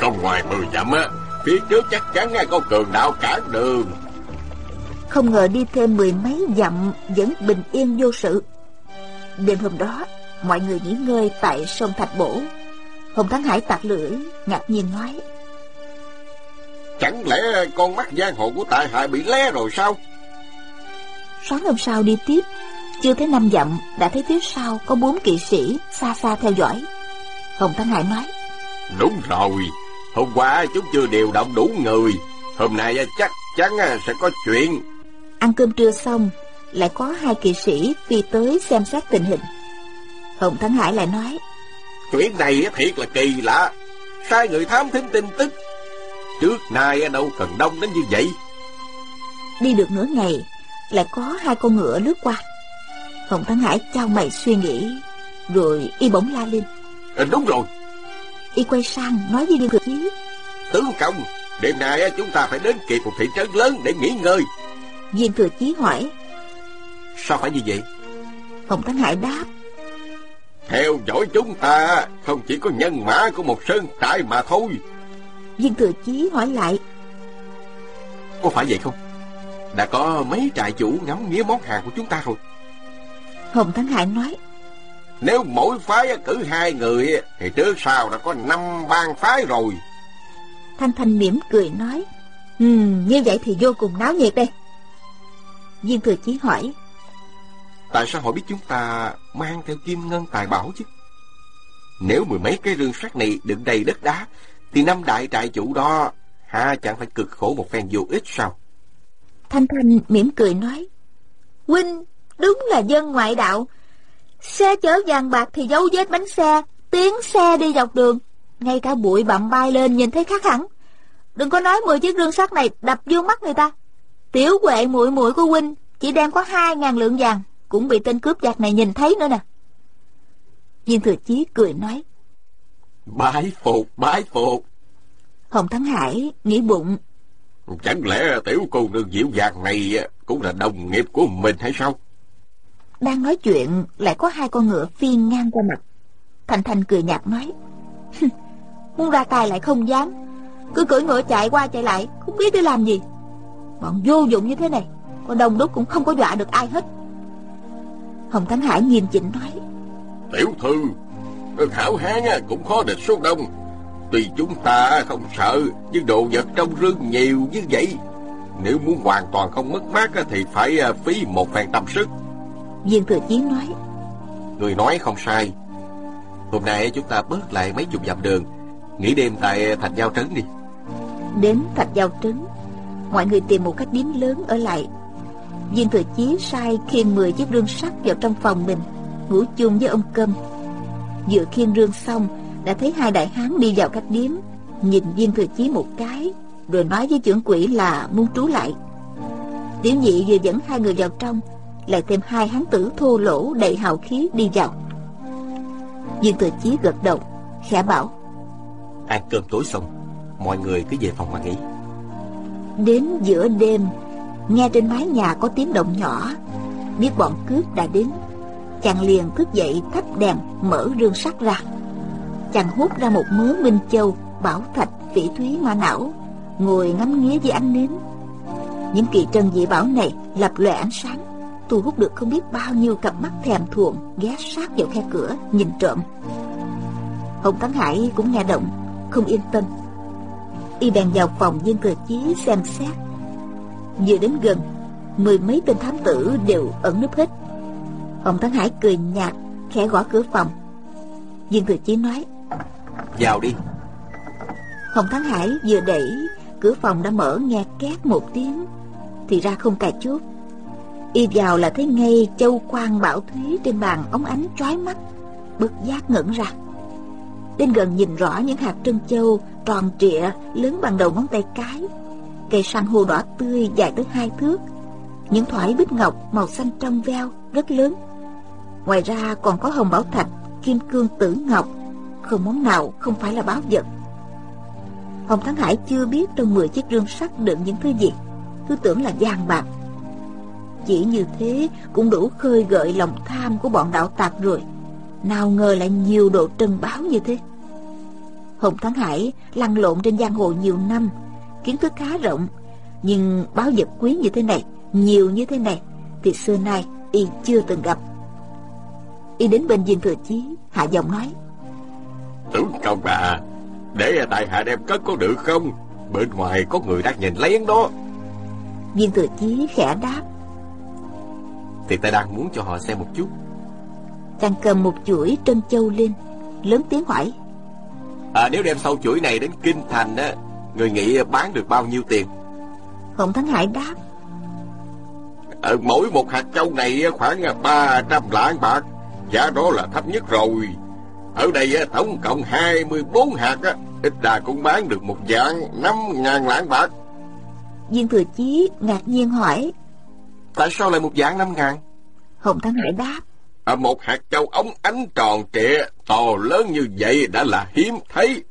Không ngoài mười dặm á, phía trước chắc chắn có cường đạo cản đường. không ngờ đi thêm mười mấy dặm vẫn bình yên vô sự. Đêm hôm đó, mọi người nghỉ ngơi tại sông Thạch Bổ. Hồng Thắng Hải tạc lưỡi, ngạc nhiên nói, Chẳng lẽ con mắt giang hồ của tại hại bị lé rồi sao? Sáng hôm sau đi tiếp Chưa tới năm dặm Đã thấy phía sau có bốn kỵ sĩ Xa xa theo dõi Hồng Thắng Hải nói Đúng rồi, hôm qua chúng chưa điều động đủ người. Hôm nay chắc chắn sẽ có chuyện. Ăn cơm trưa xong Lại có hai kỵ sĩ phi tới xem xét tình hình Hồng Thắng Hải lại nói Chuyện này thiệt là kỳ lạ. Sai người thám thính tin tức. Trước nay đâu cần đông đến như vậy. Đi được nửa ngày Lại có hai con ngựa lướt qua Hồng Thắng Hải trao mày suy nghĩ Rồi y bỗng la lên À, đúng rồi, Y quay sang nói với Viên Thừa Chí tướng công. Đêm nay chúng ta phải đến kịp một thị trấn lớn để nghỉ ngơi. Viên Thừa Chí hỏi Sao phải như vậy? Hồng Thắng Hải đáp Theo dõi chúng ta không chỉ có nhân mã của một sơn trại mà thôi. Viên Thừa Chí hỏi lại Có phải vậy không? Đã có mấy trại chủ ngắm nghía món hàng của chúng ta rồi. Hồng Thắng Hải nói Nếu mỗi phái cử hai người thì trước sau đã có năm bang phái rồi. Thanh Thanh mỉm cười nói Ừ, như vậy thì vô cùng náo nhiệt đây Viên Thừa Chí hỏi Tại sao họ biết chúng ta mang theo kim ngân tài bảo chứ? Nếu mười mấy cái rương sắt này đựng đầy đất đá, thì năm đại trại chủ đó, ha chẳng phải cực khổ một phen vô ích sao? Thanh Thanh mỉm cười nói Huynh đúng là dân ngoại đạo Xe chở vàng bạc thì giấu vết bánh xe Tiếng xe đi dọc đường Ngay cả bụi bặm bay lên nhìn thấy khác hẳn Đừng có nói 10 chiếc rương sắt này đập vô mắt người ta Tiểu quệ muội muội của huynh Chỉ đem có hai ngàn lượng vàng Cũng bị tên cướp giặc này nhìn thấy nữa nè Viên Thừa Chí cười nói Bái phục, bái phục. Hồng Thắng Hải nghĩ bụng Chẳng lẽ tiểu cô nương dịu dàng này cũng là đồng nghiệp của mình hay sao? Đang nói chuyện lại có hai con ngựa phi ngang qua mặt Thành Thành cười nhạt nói Muốn ra tay lại không dám Cứ cưỡi ngựa chạy qua chạy lại Không biết để làm gì Bọn vô dụng như thế này Còn đồng đúc cũng không có dọa được ai hết Hồng Thắng Hải nghiêm chỉnh nói Tiểu thư, hảo hán cũng khó địch số đông. Tuy chúng ta không sợ, nhưng đồ vật trong rừng nhiều như vậy. Nếu muốn hoàn toàn không mất mát thì phải à, phí một phen tâm sức. Viên Thừa Chí nói Người nói không sai. Hôm nay chúng ta bớt lại mấy chục dặm đường, nghỉ đêm tại thành giao trấn đi. Đến thạch giao trấn Mọi người tìm một khách điếm lớn ở lại Viên Thừa Chí sai khiêng 10 chiếc rương sắt vào trong phòng mình Ngủ chung với ông Câm Vừa khiêng rương xong Đã thấy hai đại hán đi vào khách điếm Nhìn Viên Thừa Chí một cái Rồi nói với trưởng quỹ là muốn trú lại Tiểu nhị vừa dẫn hai người vào trong Lại thêm hai hán tử thô lỗ đầy hào khí đi vào. Viên Thừa Chí gật đầu Khẽ bảo Ăn cơm tối xong, mọi người cứ về phòng mà nghỉ. Đến giữa đêm Nghe trên mái nhà có tiếng động nhỏ Biết bọn cướp đã đến Chàng liền thức dậy thắp đèn Mở rương sắt ra. Chàng hút ra một mớ minh châu Bảo thạch, phỉ thúy ma não Ngồi ngắm nghía với ánh nến. Những kỳ trân dị bảo này Lập lòe ánh sáng thu hút được không biết bao nhiêu cặp mắt thèm thuồng ghé sát vào khe cửa nhìn trộm. Hồng thắng hải cũng nghe động không yên tâm. Y bèn vào phòng viên cờ chí xem xét. Vừa đến gần mười mấy tên thám tử đều ẩn núp hết. Hồng thắng hải cười nhạt khẽ gõ cửa phòng. Viên thừa chí nói vào đi. Hồng thắng hải vừa đẩy cửa phòng đã mở nghe két một tiếng thì ra không cài chốt y vào là thấy ngay châu quan bảo thúy trên bàn ống ánh trói mắt bất giác ngẩn ra. Đến gần nhìn rõ những hạt trân châu tròn trịa lớn bằng đầu ngón tay cái, cây san hô đỏ tươi dài tới hai thước, những thoải bích ngọc màu xanh trong veo rất lớn. Ngoài ra còn có hồng bảo thạch, kim cương tử ngọc, không món nào không phải là báo vật. Hồng thắng hải chưa biết trong 10 chiếc rương sắt đựng những thứ gì, cứ tưởng là vàng bạc chỉ như thế cũng đủ khơi gợi lòng tham của bọn đạo tặc rồi. Nào ngờ lại nhiều độ trân báo như thế. Hồng thắng hải lăn lộn trên giang hồ nhiều năm kiến thức khá rộng nhưng báo vật quý như thế này nhiều như thế này thì xưa nay y chưa từng gặp. Y đến bên viên thừa chí hạ giọng nói tướng công bà để tại hạ đem cất có được không? Bên ngoài có người đang nhìn lén đó. Viên thừa chí khẽ đáp thì ta đang muốn cho họ xem một chút. Chàng cầm một chuỗi trân châu lên lớn tiếng hỏi. À, nếu đem sâu chuỗi này đến kinh thành á người nghĩ bán được bao nhiêu tiền? Hồng thắng hải đáp. Ở mỗi một hạt châu này khoảng ba trăm lạng bạc giá đó là thấp nhất rồi. Ở đây tổng cộng 24 hạt ít ra cũng bán được một dạng năm ngàn lạng bạc. Viên thừa chí ngạc nhiên hỏi tại sao lại một dạng năm ngàn? Hồng thắng hải đáp. Ở một hạt châu ống ánh tròn trịa to lớn như vậy đã là hiếm thấy.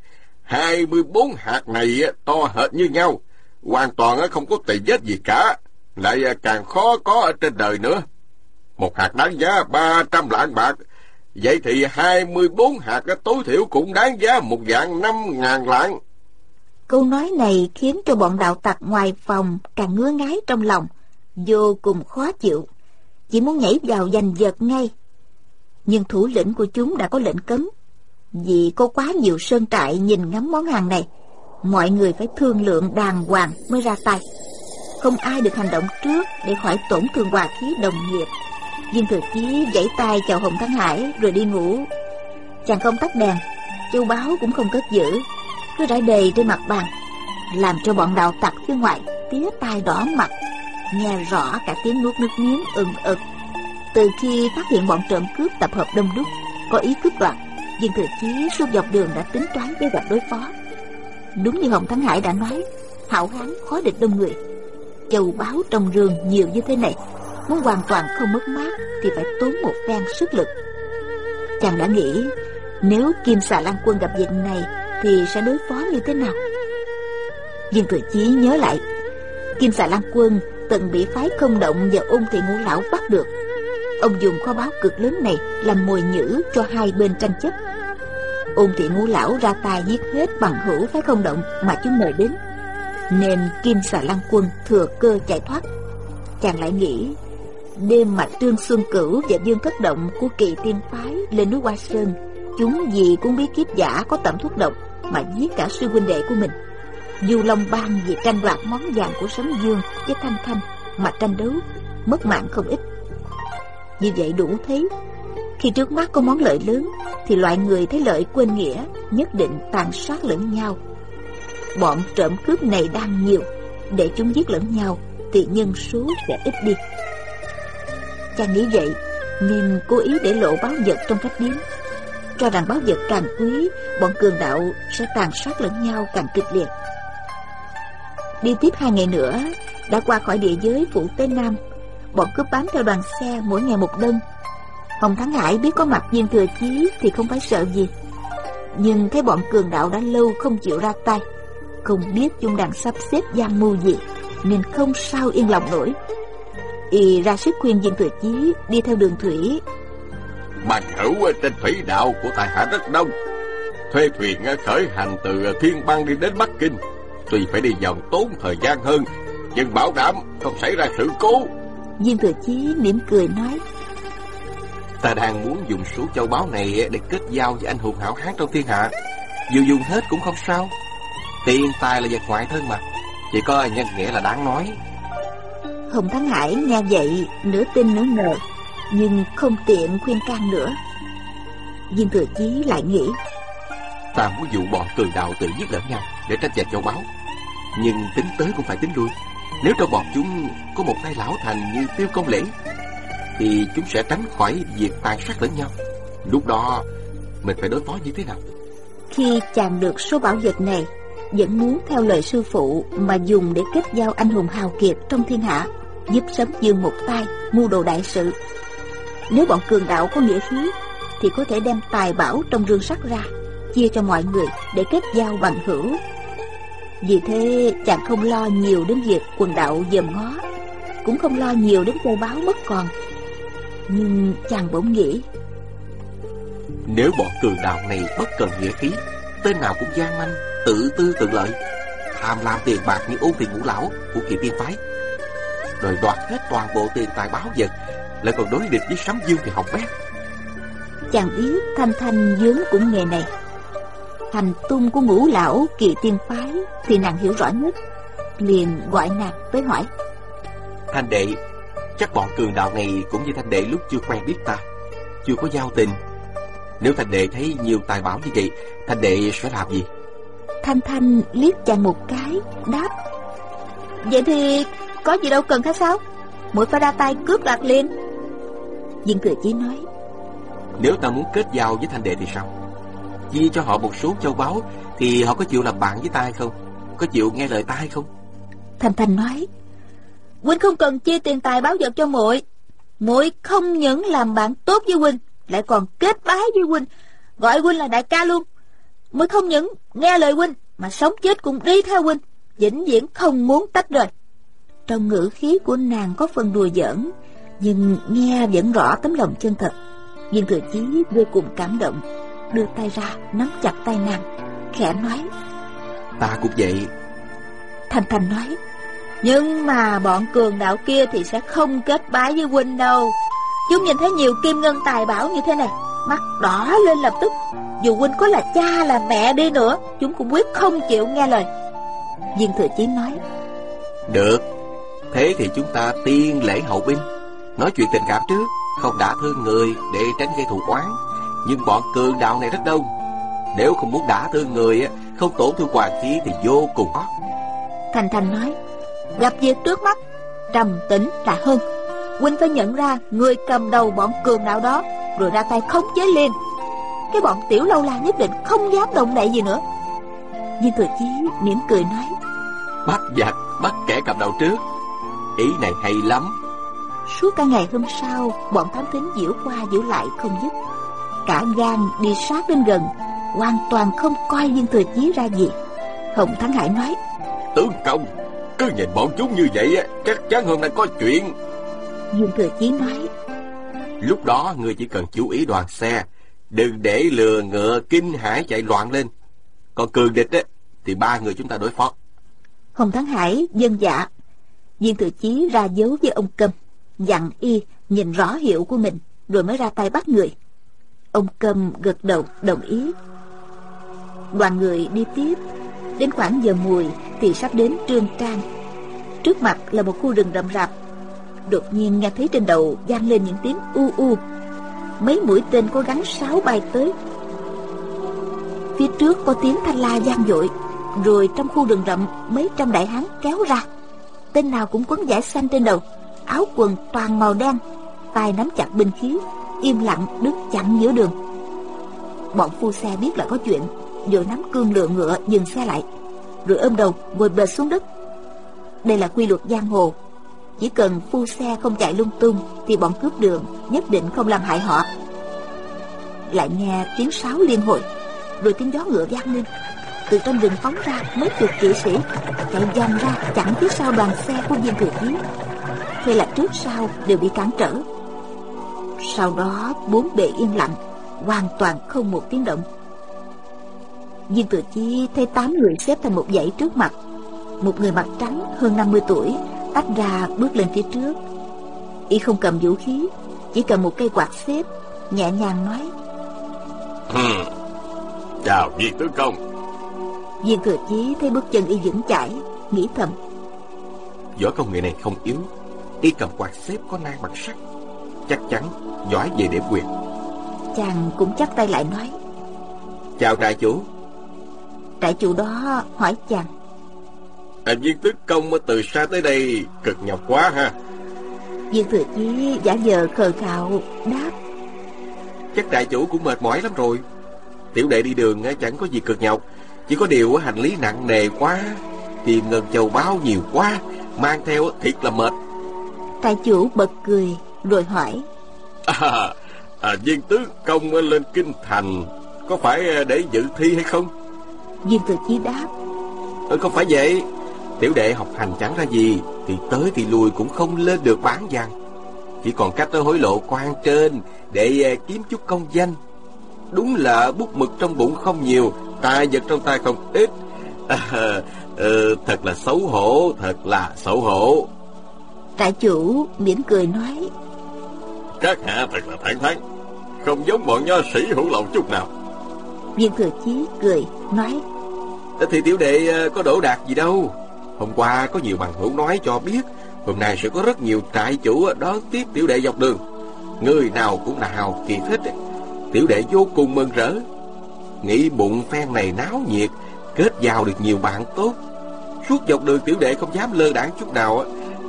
24 hạt này to hệt như nhau. Hoàn toàn không có tỳ vết gì cả. Lại càng khó có ở trên đời nữa. Một hạt đáng giá 300 lạng bạc. Vậy thì 24 hạt tối thiểu cũng đáng giá một dạng 5 ngàn lạng. Câu nói này khiến cho bọn đạo tặc ngoài phòng càng ngứa ngái trong lòng vô cùng khó chịu. Chỉ muốn nhảy vào giành giật ngay. Nhưng thủ lĩnh của chúng đã có lệnh cấm. Vì có quá nhiều sơn trại nhìn ngắm món hàng này, mọi người phải thương lượng đàng hoàng mới ra tay. Không ai được hành động trước để khỏi tổn thương hòa khí đồng nghiệp. Viên thừa chí giãy tay chào hồng thắng hải rồi đi ngủ. Chàng không tắt đèn, châu báu cũng không cất giữ, cứ rải đầy trên mặt bàn, làm cho bọn đạo tặc phía ngoài tía tai đỏ mặt nghe rõ cả tiếng nuốt nước miếng ừng ực. Từ khi phát hiện bọn trộm cướp tập hợp đông đúc, có ý cướp đoạt, viên thừa chí suốt dọc đường đã tính toán kế hoạch đối phó. Đúng như hồng thắng hải đã nói, hảo hán khó địch đông người. Châu báu trong rừng nhiều như thế này, muốn hoàn toàn không mất mát thì phải tốn một phen sức lực. Chàng đã nghĩ, nếu kim xà lan quân gặp việc này thì sẽ đối phó như thế nào? Viên thừa chí nhớ lại, kim xà lan quân từng bị phái không động và ôn thị ngũ lão bắt được. Ông dùng kho báu cực lớn này làm mồi nhữ cho hai bên tranh chấp. Ôn thị ngũ lão ra tay giết hết bằng hữu phái không động mà chúng mời đến. Nên kim xà Lăng quân thừa cơ chạy thoát. Chàng lại nghĩ, đêm mà trương xuân cửu và dương thất động của kỳ tiên phái lên núi hoa sơn, chúng gì cũng biết kiếp giả có tẩm thuốc độc mà giết cả sư huynh đệ của mình. Du long bang vì tranh đoạt món vàng của sấm dương với thanh thanh mà tranh đấu mất mạng không ít. Như vậy đủ thấy, khi trước mắt có món lợi lớn thì loại người thấy lợi quên nghĩa nhất định tàn sát lẫn nhau. Bọn trộm cướp này đang nhiều, để chúng giết lẫn nhau thì nhân số sẽ ít đi. Chàng nghĩ vậy, nên cố ý để lộ báo vật trong khách điếm. Cho rằng báo vật càng quý, bọn cường đạo sẽ tàn sát lẫn nhau càng kịch liệt đi tiếp hai ngày nữa, đã qua khỏi địa giới phủ Tây nam. Bọn cướp bám theo đoàn xe mỗi ngày một đơn hồng thắng hải biết có mặt viên thừa chí thì không phải sợ gì. Nhưng thấy bọn cường đạo đã lâu không chịu ra tay, không biết chung đang sắp xếp gian mưu gì, nên không sao yên lòng nổi. Y ra sức khuyên viên thừa chí đi theo đường thủy. Bằng hữu trên thủy đạo của tài hạ rất đông. Thuê thuyền khởi hành từ thiên bang đi đến bắc kinh tuy phải đi vòng tốn thời gian hơn nhưng bảo đảm không xảy ra sự cố. Viên thừa chí mỉm cười nói Ta đang muốn dùng số châu báu này để kết giao với anh hùng hảo hán trong thiên hạ. Dù dùng hết cũng không sao. Tiền tài là vật ngoại thân mà. Chỉ có nhân nghĩa là đáng nói. Hồng Thắng Hải nghe vậy nửa tin nửa ngờ Nhưng không tiện khuyên can nữa. Viên thừa chí lại nghĩ Ta muốn dụ bọn cường đạo tự giết lẫn nhau Để tranh giành châu báu nhưng tính tới cũng phải tính lui. Nếu trong bọn chúng có một tay lão thành như tiêu công lễ, Thì chúng sẽ tránh khỏi việc tàn sát lẫn nhau. Lúc đó, mình phải đối phó như thế nào? Khi chàng được số bảo vật này, Vẫn muốn theo lời sư phụ Mà dùng để kết giao anh hùng hào kiệt trong thiên hạ, Giúp sấm dương một tay, Mưu đồ đại sự. Nếu bọn cường đạo có nghĩa khí, Thì có thể đem tài bảo trong rương sắt ra, Chia cho mọi người để kết giao bằng hữu. Vì thế chàng không lo nhiều đến việc quần đạo dòm ngó Cũng không lo nhiều đến châu báo mất còn. Nhưng chàng bỗng nghĩ Nếu bọn cường đạo này bất cần nghĩa khí Tên nào cũng gian manh Tự tư tự lợi Tham lam tiền bạc như ôn tiền ngũ lão Của kỳ tiên phái. Rồi đoạt hết toàn bộ tiền tài báo vật Lại còn đối địch với sấm dương thì học bét. Chàng biết Thanh Thanh dướng cũng nghề này Hành tung của ngũ lão kỳ tiên phái Thì nàng hiểu rõ nhất. Liền gọi nàng tới hỏi. Thanh đệ Chắc bọn cường đạo này cũng như thanh đệ lúc chưa quen biết ta Chưa có giao tình. Nếu thanh đệ thấy nhiều tài bảo như vậy Thanh đệ sẽ làm gì? Thanh Thanh liếc chàng một cái Đáp. Vậy thì có gì đâu cần khách sao Mũi phải ra tay cướp đoạt liền. Viên thừa chí nói. Nếu ta muốn kết giao với thanh đệ thì sao Chia cho họ một số châu báu, Thì họ có chịu làm bạn với ta hay không? Có chịu nghe lời ta hay không? Thanh Thanh nói, Huynh không cần chia tiền tài báo vật cho muội. Muội không những làm bạn tốt với huynh, lại còn kết bái với huynh. Gọi huynh là đại ca luôn. Muội không những nghe lời huynh, mà sống chết cũng đi theo huynh, vĩnh viễn không muốn tách rời. Trong ngữ khí của nàng có phần đùa giỡn, nhưng nghe vẫn rõ tấm lòng chân thật. Viên thừa chí vô cùng cảm động đưa tay ra nắm chặt tay nàng khẽ nói. Ta cũng vậy. Thanh thanh nói nhưng mà bọn cường đạo kia thì sẽ không kết bái với huynh đâu. Chúng nhìn thấy nhiều kim ngân tài bảo như thế này Mắt đỏ lên lập tức. Dù huynh có là cha là mẹ đi nữa Chúng cũng quyết không chịu nghe lời. Viên thừa chí nói Được Thế thì chúng ta tiên lễ hậu binh Nói chuyện tình cảm trước Không đả thương người để tránh gây thù oán Nhưng bọn cường đạo này rất đông. Nếu không muốn đả thương người Không tổn thương hoàng khí thì vô cùng khó. Thành Thành nói Gặp việc trước mắt Trầm tĩnh là hơn. Huynh phải nhận ra người cầm đầu bọn cường đạo đó Rồi ra tay khống chế liền. Cái bọn tiểu lâu la nhất định không dám động đậy gì nữa. Viên thừa chí mỉm cười nói Bắt giặc bắt kẻ cầm đầu trước. Ý này hay lắm. Suốt cả ngày hôm sau Bọn thám thính diễu qua diễu lại không dứt Cả gan đi sát đến gần Hoàn toàn không coi viên thừa chí ra gì. Hồng Thắng Hải nói Tướng công Cứ nhìn bọn chúng như vậy Chắc chắn hôm nay có chuyện. Dương Thừa Chí nói Lúc đó người chỉ cần chú ý đoàn xe Đừng để lừa ngựa kinh hải chạy loạn lên. Còn cường địch á Thì ba người chúng ta đối phó. Hồng Thắng Hải dân dạ Dương Thừa Chí ra dấu với ông Câm Dặn y nhìn rõ hiệu của mình Rồi mới ra tay bắt người Ông Câm gật đầu đồng ý. Đoàn người đi tiếp. Đến khoảng giờ mùi Thì sắp đến Trương Trang. Trước mặt là một khu rừng rậm rạp. Đột nhiên nghe thấy trên đầu vang lên những tiếng u u. Mấy mũi tên có gắn sáo bay tới. Phía trước có tiếng thanh la gian dội, Rồi trong khu rừng rậm Mấy trăm đại hán kéo ra. Tên nào cũng quấn vải xanh trên đầu, Áo quần toàn màu đen, tay nắm chặt binh khí. Im lặng đứng chặn giữa đường. Bọn phu xe biết là có chuyện vừa nắm cương lựa ngựa dừng xe lại, Rồi ôm đầu ngồi bệt xuống đất. Đây là quy luật giang hồ. Chỉ cần phu xe không chạy lung tung Thì bọn cướp đường nhất định không làm hại họ. Lại nghe tiếng sáo liên hồi, Rồi tiếng gió ngựa vang lên. Từ trong rừng phóng ra mấy chục kỵ sĩ, Chạy dòng ra chặn phía sau đoàn xe của viên thừa chí Thế là trước sau đều bị cản trở. Sau đó bốn bề yên lặng Hoàn toàn không một tiếng động. Viên thừa chí thấy tám người xếp thành một dãy trước mặt. Một người mặt trắng hơn 50 tuổi tách ra bước lên phía trước. Y không cầm vũ khí Chỉ cầm một cây quạt xếp Nhẹ nhàng nói Hmm. Chào viên tướng công. Viên thừa chí thấy bước chân y vững chãi Nghĩ thầm. Võ công người này không yếu. Y cầm quạt xếp có nang bằng sắt Chắc chắn giỏi về điểm quyền. Chàng cũng chắp tay lại nói. Chào trại chủ. Trại chủ đó hỏi chàng. À, Viên tướng công từ xa tới đây Cực nhọc quá ha. Viên thừa chí giả vờ khờ khạo Đáp. Chắc trại chủ cũng mệt mỏi lắm rồi. Tiểu đệ đi đường chẳng có gì cực nhọc. Chỉ có điều hành lý nặng nề quá Tìm ngân châu báu nhiều quá Mang theo thiệt là mệt. Trại chủ bật cười Rồi hỏi. À, à, Viên tướng công lên kinh thành Có phải để dự thi hay không? Viên thừa chí đáp. Ừ, Không phải vậy. Tiểu đệ học hành chẳng ra gì Thì tới thì lui cũng không lên được bán vàng. Chỉ còn cách tới hối lộ quan trên Để uh, kiếm chút công danh. Đúng là bút mực trong bụng không nhiều Tài vật trong tay không ít. À, ừ, Thật là xấu hổ Thật là xấu hổ. Trại chủ mỉm cười nói Các hạ thật là thẳng thắn Không giống bọn nho sĩ hữu lậu chút nào. Viên thừa chí cười nói. Thì tiểu đệ có đổ đạt gì đâu. Hôm qua có nhiều bằng hữu nói cho biết Hôm nay sẽ có rất nhiều trại chủ đón tiếp tiểu đệ dọc đường. Người nào cũng là hào kiệt hết. Tiểu đệ vô cùng mừng rỡ. Nghĩ bụng phen này náo nhiệt Kết giao được nhiều bạn tốt. Suốt dọc đường tiểu đệ không dám lơ đảng chút nào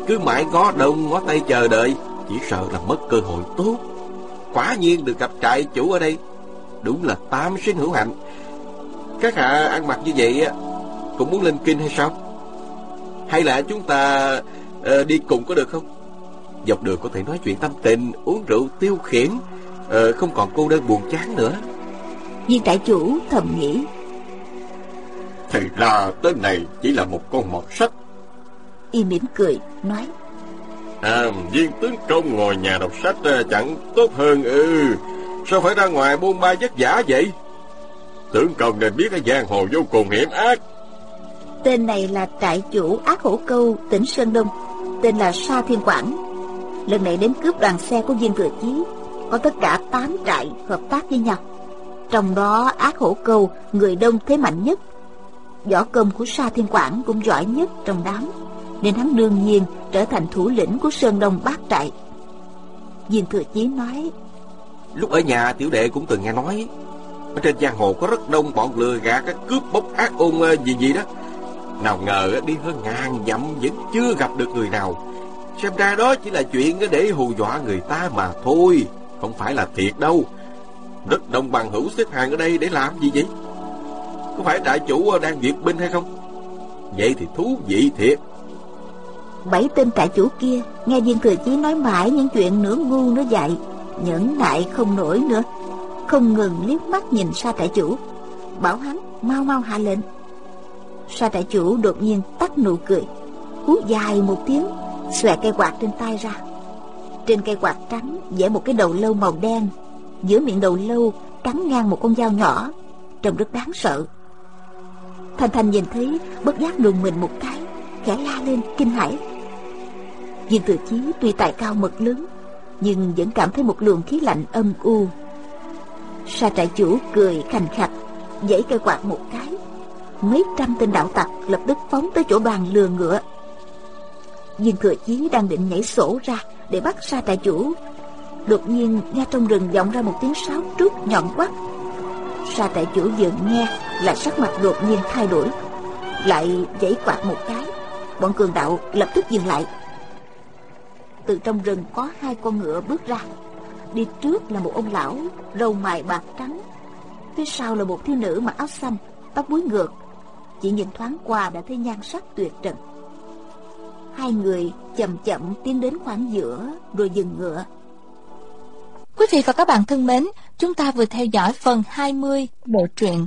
Cứ mãi ngó đông ngó tay chờ đợi Chỉ sợ là mất cơ hội tốt. Quả nhiên được gặp trại chủ ở đây. Đúng là tam sinh hữu hạnh. Các hạ ăn mặc như vậy Cũng muốn lên kinh hay sao? Hay là chúng ta uh, đi cùng có được không? Dọc đường có thể nói chuyện tâm tình Uống rượu tiêu khiển uh, Không còn cô đơn buồn chán nữa. Viên trại chủ thầm nghĩ. Thì ra tên này chỉ là một con mọt sách. Y mỉm cười nói À viên tướng công ngồi nhà đọc sách à, chẳng tốt hơn ừ Sao phải ra ngoài buôn ba vất vả vậy? Tướng công nên biết cái giang hồ vô cùng hiểm ác. Tên này là trại chủ ác hổ câu, tỉnh Sơn Đông. Tên là Sa Thiên Quảng. Lần này đến cướp đoàn xe của viên thừa chí, Có tất cả 8 trại hợp tác với nhau. Trong đó ác hổ câu, người đông thế mạnh nhất. Võ công của Sa Thiên Quảng cũng giỏi nhất trong đám. Nên hắn đương nhiên trở thành thủ lĩnh của Sơn Đông bát trại. Viên thừa chí nói, Lúc ở nhà, tiểu đệ cũng từng nghe nói, Ở trên giang hồ có rất đông bọn lừa gạt Cướp bóc ác ôn ờ, gì gì đó. Nào ngờ đi hơn ngàn dặm Vẫn chưa gặp được người nào. Xem ra đó chỉ là chuyện để hù dọa người ta mà thôi, Không phải là thiệt đâu. Rất đông bằng hữu xếp hàng ở đây để làm gì vậy? Có phải đại chủ ờ, đang duyệt binh hay không? Vậy thì thú vị thiệt. Bảy tên trại chủ kia Nghe viên thừa chí nói mãi những chuyện nửa ngu nửa dại, Nhẫn nại không nổi nữa. Không ngừng liếc mắt nhìn xa trại chủ. Bảo hắn mau mau hạ lệnh. Sa trại chủ đột nhiên tắt nụ cười, Hú dài một tiếng, Xòe cây quạt trên tay ra. Trên cây quạt trắng vẽ một cái đầu lâu màu đen, Giữa miệng đầu lâu cắn ngang một con dao nhỏ, Trông rất đáng sợ. Thanh Thanh nhìn thấy, bất giác đùng mình một cái, Khẽ la lên kinh hãi. Viên thừa chí tuy tài cao mật lớn, Nhưng vẫn cảm thấy một luồng khí lạnh âm u. Sa trại chủ cười khành khạch Dãy cây quạt một cái. Mấy trăm tên đạo tặc lập tức phóng tới chỗ bàn lừa ngựa. Viên thừa chí đang định nhảy sổ ra để bắt sa trại chủ. Đột nhiên, nghe trong rừng vọng ra một tiếng sáo trúc nhọn quắt sa trại chủ vừa nghe là sắc mặt đột nhiên thay đổi, lại dãy quạt một cái. Bọn cường đạo lập tức dừng lại từ trong rừng có hai con ngựa bước ra. Đi trước là một ông lão râu mài bạc trắng. Phía sau là một thiếu nữ mặc áo xanh tóc búi ngược. Chỉ nhìn thoáng qua đã thấy nhan sắc tuyệt trần. Hai người chậm chậm tiến đến khoảng giữa rồi dừng ngựa. Quý vị và các bạn thân mến, chúng ta vừa theo dõi phần 20 bộ truyện